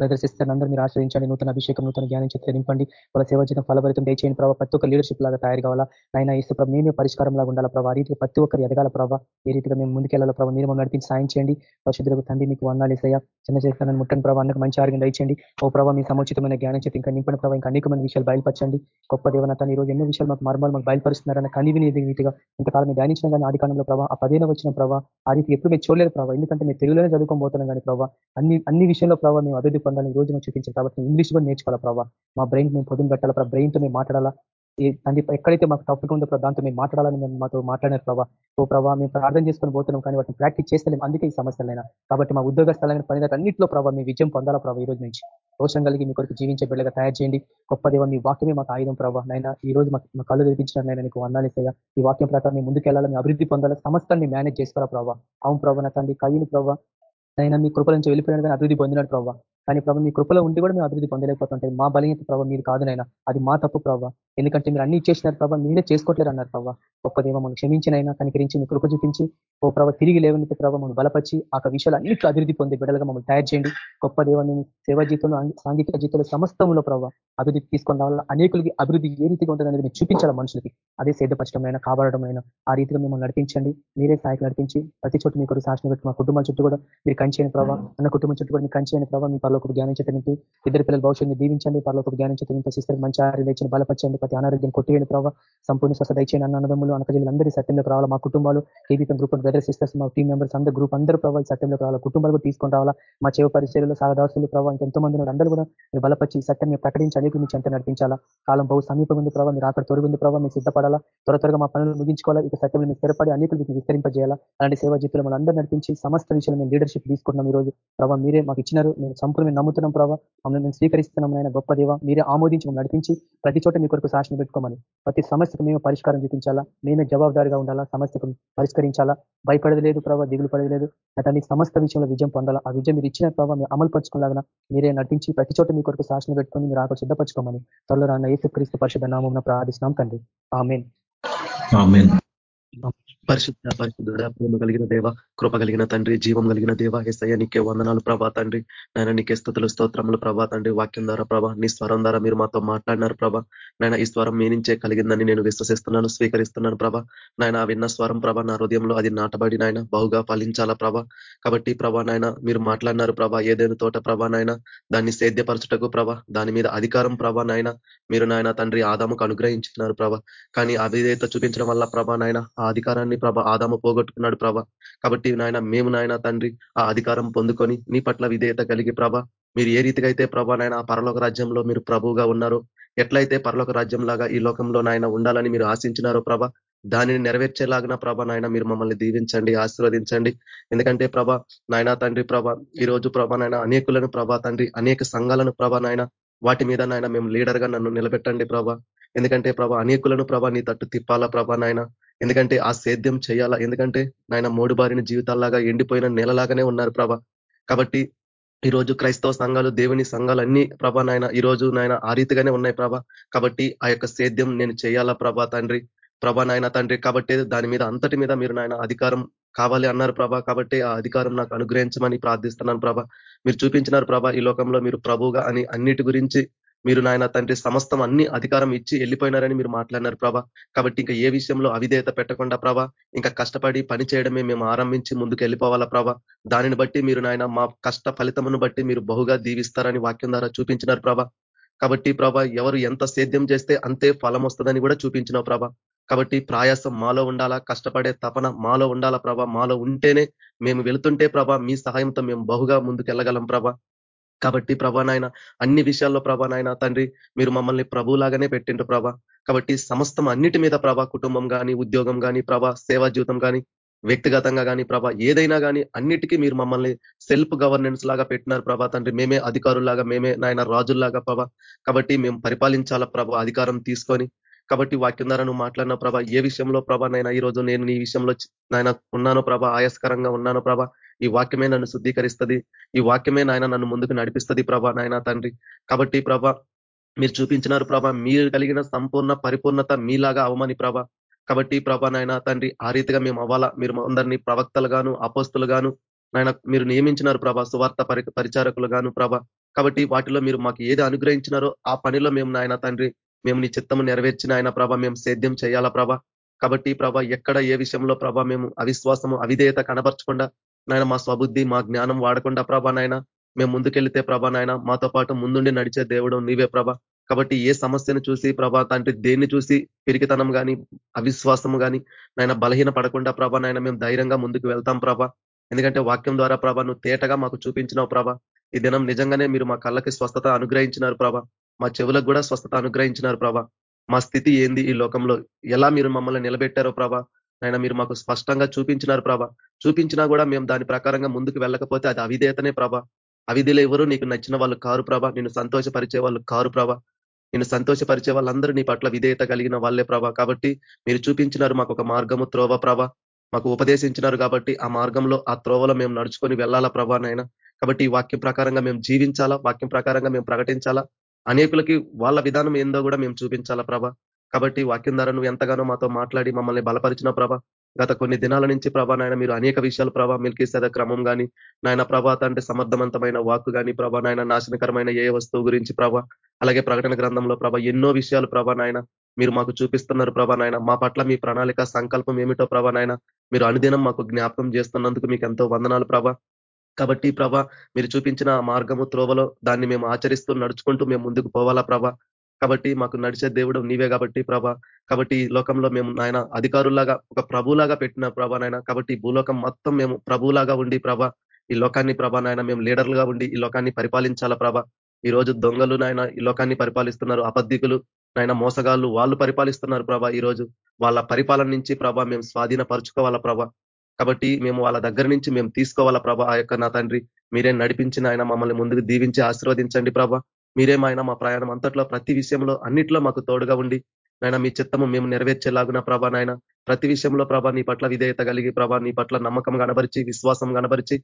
ప్రదర్శిస్తారు అందరూ మీరు ఆశ్రయించండి. నూతన అభిషేకం నూతన జ్ఞానం చేతి నింపండి. వాళ్ళ సేవ జీతం ఫలభరితం దయచేయండి. ప్రభావ ప్రతి ఒక్క లీడర్షిప్ లాగా తయారు కావాలా? నైనా ఇస్తే ప్రభావ మేమే పరిష్కారం లాగా ఉండాలా ప్రభావ రీతిగా ప్రతి ఒక్కరు ఎదగాల ప్రభావ ఏ రీతిగా మేము ముందుకెళ్ళాలి ప్రభావ మీరు నడిపించి సాయం చేయండి. పరిశుద్ధులకు తండ్రి మీకు వందాలు ఇస్తాయా? చిన్న చేస్తానని ముట్టని ప్రభావ అన్నకు మంచి ఆరోగ్యం దయచేయండి. ఓ ప్రభావ మీ సముచితమైన జ్ఞానం చేతి ఇంకా నింపని ప్రభావ ఇంకా అనేకమైన విషయాలు బయలుపరచండి. గొప్ప దేవనత ఈ రోజు ఎన్నో విషయాలు మాకు మర్మాలు మాకు బయలుపరుస్తున్నారన్న కనివిని రీతిగా ఇంతకాలం మీరు ధ్యానించిన కానీ ఆది కాలంలో ప్రభావ ఆ పదేన వచ్చిన ప్రభావ ఆ రీతి ఎప్పుడు మీరు చూడలేదు ప్రభావ ఎందుకంటే మీరు తెలుగులోనే చదువుకోబోతున్నాం కానీ ప్రభావ అన్ని అన్ని విషయంలో ప్రభావ మేము అభివృద్ధి పొందాలని రోజు మేము చూపించాం కాబట్టి ఇంగ్లీష్ కూడా నేర్చుకోవాలి ప్రభావ మా బ్రెయిన్ మేము పొద్దున పెట్టాలి ప్రభావ తో మేము మాట్లాడాలా? తండ్రి ఎక్కడైతే మాకు టాపిక్ ఉందో దాంతో మేము మాట్లాడాలని మేము మాతో మాట్లాడారు ప్రభావ ఓ ప్రభావ మేము ప్రార్థన చేసుకొని పోతున్నాం కానీ వాటిని ప్రాక్టీస్ చేస్తలేము అందుకే ఈ సమస్యలైనా. కాబట్టి మా ఉద్యోగ స్థలమైన పని అన్నింటిలో ప్రభావ మీ విజయం పొందాలా ప్రభావ ఈ రోజు నుంచి. రోషం కలిగి మీ కొరకు జీవించే బిడ్డగా తయారు చేయండి. గొప్ప దేవ మీ వాక్యమే మాకు ఆయుధం ప్రభావ నైనా ఈ రోజు మా కళ్ళు తెరిపించిన నైనా నీకు వందాలిసయ్యా ఈ వాక్యం ప్రకారం మేము ముందుకెళ్ళాలి మీ అభివృద్ధి పొందాలి? సమస్తాన్ని మేనేజ్ చేసుకోవాలా ప్రభావ అవును ప్రభావ నా తండ్రి కయ్యని ప్రభావ నైనా మీ కృపల నుంచి వెళ్ళిపోయినాడు కానీ అభివృద్ధి పొందినాడు ప్రభావ కానీ ప్రభావ మీ కృపలో ఉండి కూడా మేము అభివృద్ధి పొందలేకపోతుంటే. మా బలహీనత ప్రభావ మీరు కాదునైనా అది మా తప్పు ప్రభావ ఎందుకంటే మీరు అన్ని ఇచ్చేసినారు ప్రభావ మీరే చేసుకోవట్లేరు అన్నారు ప్రభావ గొప్ప దేవ మనం క్షమించినైనా కనికరించి మీ కృప చూపించి ఓ ప్రభావ తిరిగి లేవని ప్రభావ మనం బలపరిచి ఆ విషయాలు అన్నింటిలో అభివృద్ధి పొందే బిడ్డలుగా మమ్మల్ని తయారు చేయండి. గొప్ప దేవాన్ని సేవా జీవితంలో సాంఘిక జీవితంలో సమస్తంలో ప్రభావ అభివృద్ధి తీసుకొని రావాల అనేకులకి అభివృద్ధి ఏ రీతిగా ఉంటుంది అనేది చూపించాలి మనుషులకి. అదే సేదపరచడమైన అయినా ఆ రీతిగా మిమ్మల్ని నడిపించండి. మీరే స్థాయికి నడిపించి ప్రతి చోట మీకు శాసన పెట్టి మా కుటుంబాల చుట్టూ కూడా మీరు కంచేయని ప్రభావ అన్న కుటుంబం చుట్టూ కూడా మీరు కంచేయని ప్రభావ మీ పర్లోకి జ్ఞానించడానికి ఇద్దరు పిల్లల భవిష్యత్తు దీవించండి పర్లోకి జ్ఞానించడానికి సిస్టర్ మంచి ఆరు లేచిన బలపరచండి ప్రతి అనారోగ్యం కొట్టివేని ప్రభావ సంపూర్ణ స్వస్థ దయచేయండి అన్న అన్నదమ్ములు అనకజీలు అందరి సత్యంలోకి రావాలా? మా కుటుంబాలు కేవీపీ గ్రూప్ బ్రదర్ సిస్టర్స్ మా టీం మెంబర్స్ అందరూ గ్రూప్ అందరూ ప్రభావ సత్యంలోకి రావాలా? కుటుంబాలు కూడా తీసుకొని రావాలా? మా చేవ పరిచయలు సాగదాసులు ప్రభావ ఎంతో మంది అందరూ కూడా మీరు బలపరిచి సత్యం ప్రకటించాలి ప్రకటించి అనేక మీ చెంత నడిపించాలా? కాలం బహు సమీపం ఉంది ప్రభావ మీరు అక్కడ తొరుగుంది ప్రభావ మీరు సిద్ధపడాలా? త్వర త్వరగా మా పనులు ముగించుకోవాలా? ఇక సత్యం మీరు స్థిరపడి అనేకులు మీకు విస్తరింపజేయాలా? అలాంటి సేవా జీవితంలో మనం అందరూ నడిపించి సమస్త విషయంలో మేము లీడర్షిప్ తీసుకుంటున్నాం ఈ రోజు. ప్రభావ మీరే మాకు ఇచ్చినారు. మేము సంపూర్ణ నమ్ముతున్నాం ప్రభావ మమ్మల్ని మేము స్వీకరిస్తున్నాం ఆయన గొప్ప దేవ. మీరే ఆమోదించి మమ్మల్ని నడిపించి ప్రతి చోట మీ కొరకు సాక్షిని పెట్టుకోమని. ప్రతి సమస్యకు మేము పరిష్కారం చూపించాలా? మేమే జవాబుదారిగా ఉండాలా? సమస్యకు పరిష్కరించాలా? భయపడలేదు ప్రభావ దిగులు పడలేదు అతన్ని సమస్త విషయంలో విజయం పొందాలా? ఆ విజయం మీరు ఇచ్చిన ప్రభావ మేము అమలు పరచుకోలాగా మీరే నటించి ప్రతి చోట మీ కొరకు సాక్షిని పెట్టుకొని మీరు ఆకు సిద్ధపరచుకోమని. త్వరలో రాన్న ఏసుక్రీస్తు పరిషత్ నామం ప్రార్థిస్తున్నాం తండ్రి. ఆమెన్. పరిశుద్ధ పరిశుద్ధుడ ప్రేమ కలిగిన దేవ కృప కలిగిన తండ్రి జీవం కలిగిన దేవ ఏసయ్య నీకే వందనాలు ప్రభా తండ్రి. నాయన నీకే స్థుతులు స్తోత్రములు ప్రభా తండ్రి. వాక్యం ద్వారా ప్రభా నీ స్వరం ద్వారా మీరు మాతో మాట్లాడినారు ప్రభా. నాయన ఈ స్వరం మీ నుంచే కలిగిందని నేను విశ్వసిస్తున్నాను స్వీకరిస్తున్నాను ప్రభా. నాయన విన్న స్వరం ప్రభా నా హృదయంలో అది నాటబడి నాయన బహుగా ఫలించాలా ప్రభా. కాబట్టి ప్రభా నాయన మీరు మాట్లాడినారు ప్రభా ఏదైనా తోట ప్రభా నాయన దాన్ని సేద్యపరచుటకు ప్రభా దాని మీద అధికారం ప్రభా నాయన. మీరు నాయన తండ్రి ఆదాముకు అనుగ్రహించినారు ప్రభా. కానీ అవిధేత చూపించడం వల్ల ప్రభా నాయన ఆ అధికారాన్ని ప్రభ ఆదాము పోగొట్టుకున్నాడు ప్రభ. కాబట్టి నాయన మేము నాయన తండ్రి ఆ అధికారం పొందుకొని నీ పట్ల విధేయత కలిగి ప్రభ మీరు ఏ రీతిగా అయితే ప్రభా నాయన పరలోక రాజ్యంలో మీరు ప్రభువుగా ఉన్నారు ఎట్లయితే పరలోక రాజ్యం లాగా ఈ లోకంలో నాయన ఉండాలని మీరు ఆశించినారో ప్రభ దానిని నెరవేర్చేలాగిన ప్రభ నాయన మీరు మమ్మల్ని దీవించండి ఆశీర్వదించండి. ఎందుకంటే ప్రభ నాయన తండ్రి ప్రభ ఈ రోజు ప్రభ నాయన అనేకులను ప్రభా తండ్రి అనేక సంఘాలను ప్రభ నాయన వాటి మీద నాయన మేము లీడర్గా నన్ను నిలబెట్టండి ప్రభ. ఎందుకంటే ప్రభ అనేకులను ప్రభ నీ తట్టు తిప్పాలా ప్రభ నాయన. ఎందుకంటే ఆ సేద్యం చేయాలా? ఎందుకంటే నాయన మూడు బారిన జీవితాల్లాగా ఎండిపోయిన నెలలాగానే ఉన్నారు ప్రభ. కాబట్టి ఈ రోజు క్రైస్తవ సంఘాలు దేవుని సంఘాలు అన్ని ప్రభా నాయన ఈ రోజు నాయన ఆ రీతిగానే ఉన్నాయి ప్రభ. కాబట్టి ఆ యొక్క సేద్యం నేను చేయాలా ప్రభా తండ్రి? ప్రభా నాయన తండ్రి కాబట్టి దాని మీద అంతటి మీద మీరు నాయన అధికారం కావాలి అన్నారు ప్రభా. కాబట్టి ఆ అధికారం నాకు అనుగ్రహించమని ప్రార్థిస్తున్నాను ప్రభ. మీరు చూపించినారు ప్రభ ఈ లోకంలో మీరు ప్రభుగా అని అన్నిటి గురించి మీరు నాయన తండ్రి సమస్తం అన్ని అధికారం ఇచ్చి వెళ్ళిపోయినారని మీరు మాట్లాడినారు ప్రభా. కాబట్టి ఇంకా ఏ విషయంలో అవిధేయత పెట్టకుండా ప్రభా ఇంకా కష్టపడి పని చేయడమే మేము ఆరంభించి ముందుకు వెళ్ళిపోవాలా ప్రభా. దానిని బట్టి మీరు నాయన మా కష్ట ఫలితమును బట్టి మీరు బహుగా దీవిస్తారని వాక్యం ద్వారా చూపించినారు ప్రభా. కాబట్టి ప్రభా ఎవరు ఎంత సేద్యం చేస్తే అంతే ఫలం వస్తుందని కూడా చూపించినావు ప్రభా. కాబట్టి ప్రయాసం మాలో ఉండాలా కష్టపడే తపన మాలో ఉండాలా ప్రభా. మాలో ఉంటేనే మేము వెళుతుంటే ప్రభా మీ సహాయంతో మేము బహుగా ముందుకు వెళ్ళగలం ప్రభా. కాబట్టి ప్రభానాయన అన్ని విషయాల్లో ప్రభానాయన తండ్రి మీరు మమ్మల్ని ప్రభులాగానే పెట్టిండు ప్రభా. కాబట్టి సమస్తం అన్నిటి మీద ప్రభా కుటుంబం కానీ ఉద్యోగం కానీ ప్రభా సేవా జీవితం కానీ వ్యక్తిగతంగా కానీ ప్రభా ఏదైనా కానీ అన్నిటికీ మీరు మమ్మల్ని సెల్ఫ్ గవర్నెన్స్ లాగా పెట్టినారు ప్రభా తండ్రి. మేమే అధికారులాగా మేమే నాయన రాజుల్లాగా ప్రభా. కాబట్టి మేము పరిపాలించాలా ప్రభా అధికారం తీసుకొని. కాబట్టి వాక్యం ద్వారా నువ్వు మాట్లాడిన ప్రభా ఏ విషయంలో ప్రభా నైనా ఈ రోజు నేను నీ విషయంలో నాయన ఉన్నాను ప్రభా ఆయాస్కరంగా ఉన్నాను ప్రభా ఈ వాక్యమే నన్ను శుద్ధీకరిస్తుంది. ఈ వాక్యమే నాయన నన్ను ముందుకు నడిపిస్తుంది ప్రభా నాయన తండ్రి. కాబట్టి ప్రభా మీరు చూపించినారు ప్రభా మీరు కలిగిన సంపూర్ణ పరిపూర్ణత మీలాగా అవమని ప్రభా. కాబట్టి ప్రభా నాయన తండ్రి ఆ రీతిగా మేము అవ్వాలా? మీరు అందరినీ ప్రవక్తలు గాను అపోస్తులు గాను నాయన మీరు నియమించినారు ప్రభా సువార్త పరిచారకులు గాను ప్రభా. కాబట్టి వాటిలో మీరు మాకు ఏది అనుగ్రహించినారో ఆ పనిలో మేము నాయన తండ్రి మేము నీ చిత్తము నెరవేర్చిన ఆయన ప్రభ మేము సేద్యం చేయాలా ప్రభ. కాబట్టి ప్రభ ఎక్కడ ఏ విషయంలో ప్రభ మేము అవిశ్వాసము అవిధేయత కనపరచకుండా నాయన మా స్వబుద్ధి మా జ్ఞానం వాడకుండా ప్రభా నాయన మేము ముందుకెళ్తే ప్రభా నాయన మాతో పాటు ముందుండి నడిచే దేవుడు నీవే ప్రభ. కాబట్టి ఏ సమస్యను చూసి ప్రభా తండ్రి దేన్ని చూసి పిరికితనం కానీ అవిశ్వాసము కానీ నాయన బలహీన పడకుండా ప్రభా నాయన మేము ధైర్యంగా ముందుకు వెళ్తాం ప్రభ. ఎందుకంటే వాక్యం ద్వారా ప్రభా నువ్వు తేటగా మాకు చూపించినావు ప్రభా. ఈ దినం నిజంగానే మీరు మా కళ్ళకి స్వస్థత అనుగ్రహించినారు ప్రభా. మా చెవులకు కూడా స్వస్థత అనుగ్రహించినారు ప్రభా. మా స్థితి ఏంది ఈ లోకంలో? ఎలా మీరు మమ్మల్ని నిలబెట్టారో ప్రభా? ఆయన మీరు మాకు స్పష్టంగా చూపించినారు ప్రభ. చూపించినా కూడా మేము దాని ప్రకారంగా ముందుకు వెళ్ళకపోతే అది అవిధేయతనే ప్రభ. అవిధిలో ఎవరు? నీకు నచ్చిన వాళ్ళు కారు ప్రభ. నేను సంతోషపరిచే వాళ్ళు కారు ప్రభ. నేను సంతోషపరిచే వాళ్ళందరూ నీ పట్ల విధేయత కలిగిన వాళ్ళే ప్రభ. కాబట్టి మీరు చూపించినారు మాకు ఒక మార్గము త్రోవ ప్రభ. మాకు ఉపదేశించినారు కాబట్టి ఆ మార్గంలో ఆ త్రోవలో మేము నడుచుకొని వెళ్ళాలా ప్రభా నాయన. కాబట్టి ఈ వాక్యం ప్రకారంగా మేము జీవించాలా? వాక్యం ప్రకారంగా మేము ప్రకటించాలా? అనేకులకి వాళ్ళ విధానం ఏందో కూడా మేము చూపించాలా ప్రభ. కాబట్టి వాక్యం ద్వారా నువ్వు ఎంతగానో మాతో మాట్లాడి మమ్మల్ని బలపరిచిన ప్రభ. గత కొన్ని దినాల నుంచి ప్రభా నాయన మీరు అనేక విషయాలు ప్రభా మిల్కీసేద క్రమం కానీ నాయన ప్రభా అంటే సమర్థవంతమైన వాక్కు కానీ ప్రభా నాయన నాశనకరమైన ఏ వస్తువు గురించి ప్రభా అలాగే ప్రకటన గ్రంథంలో ప్రభ ఎన్నో విషయాలు ప్రభా నాయన మీరు మాకు చూపిస్తున్నారు ప్రభా నాయన. మా పట్ల మీ ప్రణాళిక సంకల్పం ఏమిటో ప్రభా నాయన మీరు అనుదినం మాకు జ్ఞాపకం చేస్తున్నందుకు మీకు ఎంతో వందనాలు ప్రభా. కాబట్టి ప్రభ మీరు చూపించిన మార్గము త్రోవలో దాన్ని మేము ఆచరిస్తూ నడుచుకుంటూ మేము ముందుకు పోవాలా ప్రభ. కాబట్టి మాకు నడిచే దేవుడు నీవే కాబట్టి ప్రభ. కాబట్టి ఈ లోకంలో మేము నాయన అధికారులాగా ఒక ప్రభులాగా పెట్టిన ప్రభ నాయన. కాబట్టి భూలోకం మొత్తం మేము ప్రభులాగా ఉండి ప్రభ ఈ లోకాన్ని ప్రభ నాయన మేము లీడర్లుగా ఉండి ఈ లోకాన్ని పరిపాలించాలా ప్రభ. ఈ రోజు దొంగలు నాయన ఈ లోకాన్ని పరిపాలిస్తున్నారు అబద్ధికులు నాయన మోసగాళ్ళు వాళ్ళు పరిపాలిస్తున్నారు ప్రభ ఈ రోజు. వాళ్ళ పరిపాలన నుంచి ప్రభ మేము స్వాధీనపరుచుకోవాలా ప్రభ. కాబట్టి మేము వాళ్ళ దగ్గర నుంచి మేము తీసుకోవాలా ప్రభ ఆ యొక్క నా తండ్రి. మీరే నడిపించిన ఆయన మమ్మల్ని ముందుకు దీవించి ఆశీర్వదించండి ప్రభ. మీరేమైనా మా ప్రయాణం అంతట్లో ప్రతి విషయంలో అన్నిట్లో మాకు తోడుగా ఉండి నాయన మీ చిత్తము మేము నెరవేర్చేలాగున ప్రభా నాయన ప్రతి విషయంలో ప్రభా నీ పట్ల విధేయత కలిగి ప్రభా నీ పట్ల నమ్మకం కనబరిచి విశ్వాసం కనబరిచి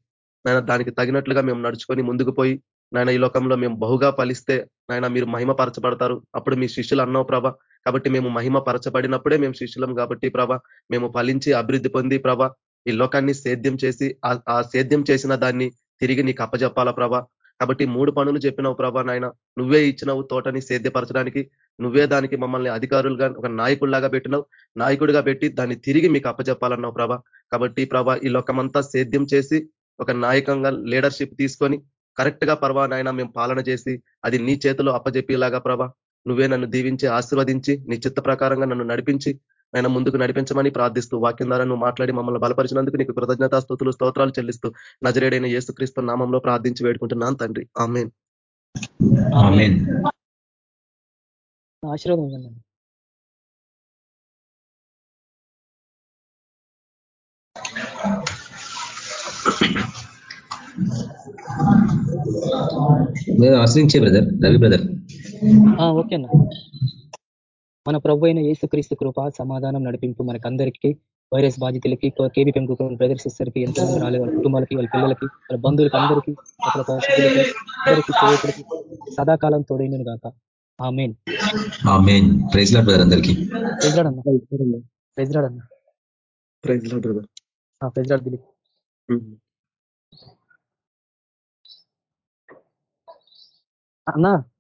నాయన దానికి తగినట్లుగా మేము నడుచుకొని ముందుకు పోయి నాయన ఈ లోకంలో మేము బహుగా ఫలిస్తే నాయన మీరు మహిమ పరచబడతారు అప్పుడు మీ శిష్యులు అన్నావు ప్రభ. కాబట్టి మేము మహిమ పరచబడినప్పుడే మేము శిష్యులం కాబట్టి ప్రభ మేము ఫలించి అభివృద్ధి పొంది ప్రభ ఈ లోకాన్ని సేద్యం చేసి ఆ సేద్యం చేసిన దాన్ని తిరిగి నీకు అప్పజెప్పాలా ప్రభ. కాబట్టి మూడు పనులు చెప్పినావు ప్రభా నాయన. నువ్వే ఇచ్చినావు తోటని సేద్యపరచడానికి. నువ్వే దానికి మమ్మల్ని అధికారులుగా ఒక నాయకుడిలాగా పెట్టినావు. నాయకుడిగా పెట్టి దాన్ని తిరిగి మీకు అప్పచెప్పాలన్నావు ప్రభా. కాబట్టి ప్రభా ఈ లోకమంతా సేద్యం చేసి ఒక నాయకంగా లీడర్షిప్ తీసుకొని కరెక్ట్గా పర్వా నాయన మేము పాలన చేసి అది నీ చేతిలో అప్పజెప్పేలాగా ప్రభా నువ్వే నన్ను దీవించి ఆశీర్వదించి నీ చిత్త ప్రకారంగా నన్ను నడిపించి ఆయన ముందుకు నడిపించమని ప్రార్థిస్తూ వాక్యం ద్వారా నువ్వు మాట్లాడి మమ్మల్ని బలపరిచినందుకు నీకు కృతజ్ఞతా స్థుతులు స్తోత్రాలు చెల్లిస్తూ నజరేడైన యేసుక్రీస్తు నామంలో ప్రార్థించి వేడుకుంటున్నాను తండ్రి. ఆమెన్. ఆశీర్వాదం ఆశ్రయించే బ్రదర్ రవి బ్రదర్. ఓకేనా మన ప్రభు అయిన యేసుక్రీస్తు కృప సమాధానం నడిపింపు మనకందరికీ వైరస్ బాధితులకి కేబీ పెంకు బ్రదర్ సిస్టర్కి ఎంతమంది రాలే వాళ్ళ కుటుంబాలకి వాళ్ళ పిల్లలకి వాళ్ళ బంధువులకి అందరికీ అక్కడ అందరికీ సేవకులకి సదాకాలం తోడైన గాక. ఆమెన్. ప్రైజ్ లాడ్ బ్రదర్ అందరికీ. ప్రైజ్ లాడ్ అన్న. ప్రైజ్ లాడ్ అన్న. Praise Lord brother. Praise Lord Dilip. అన్నా.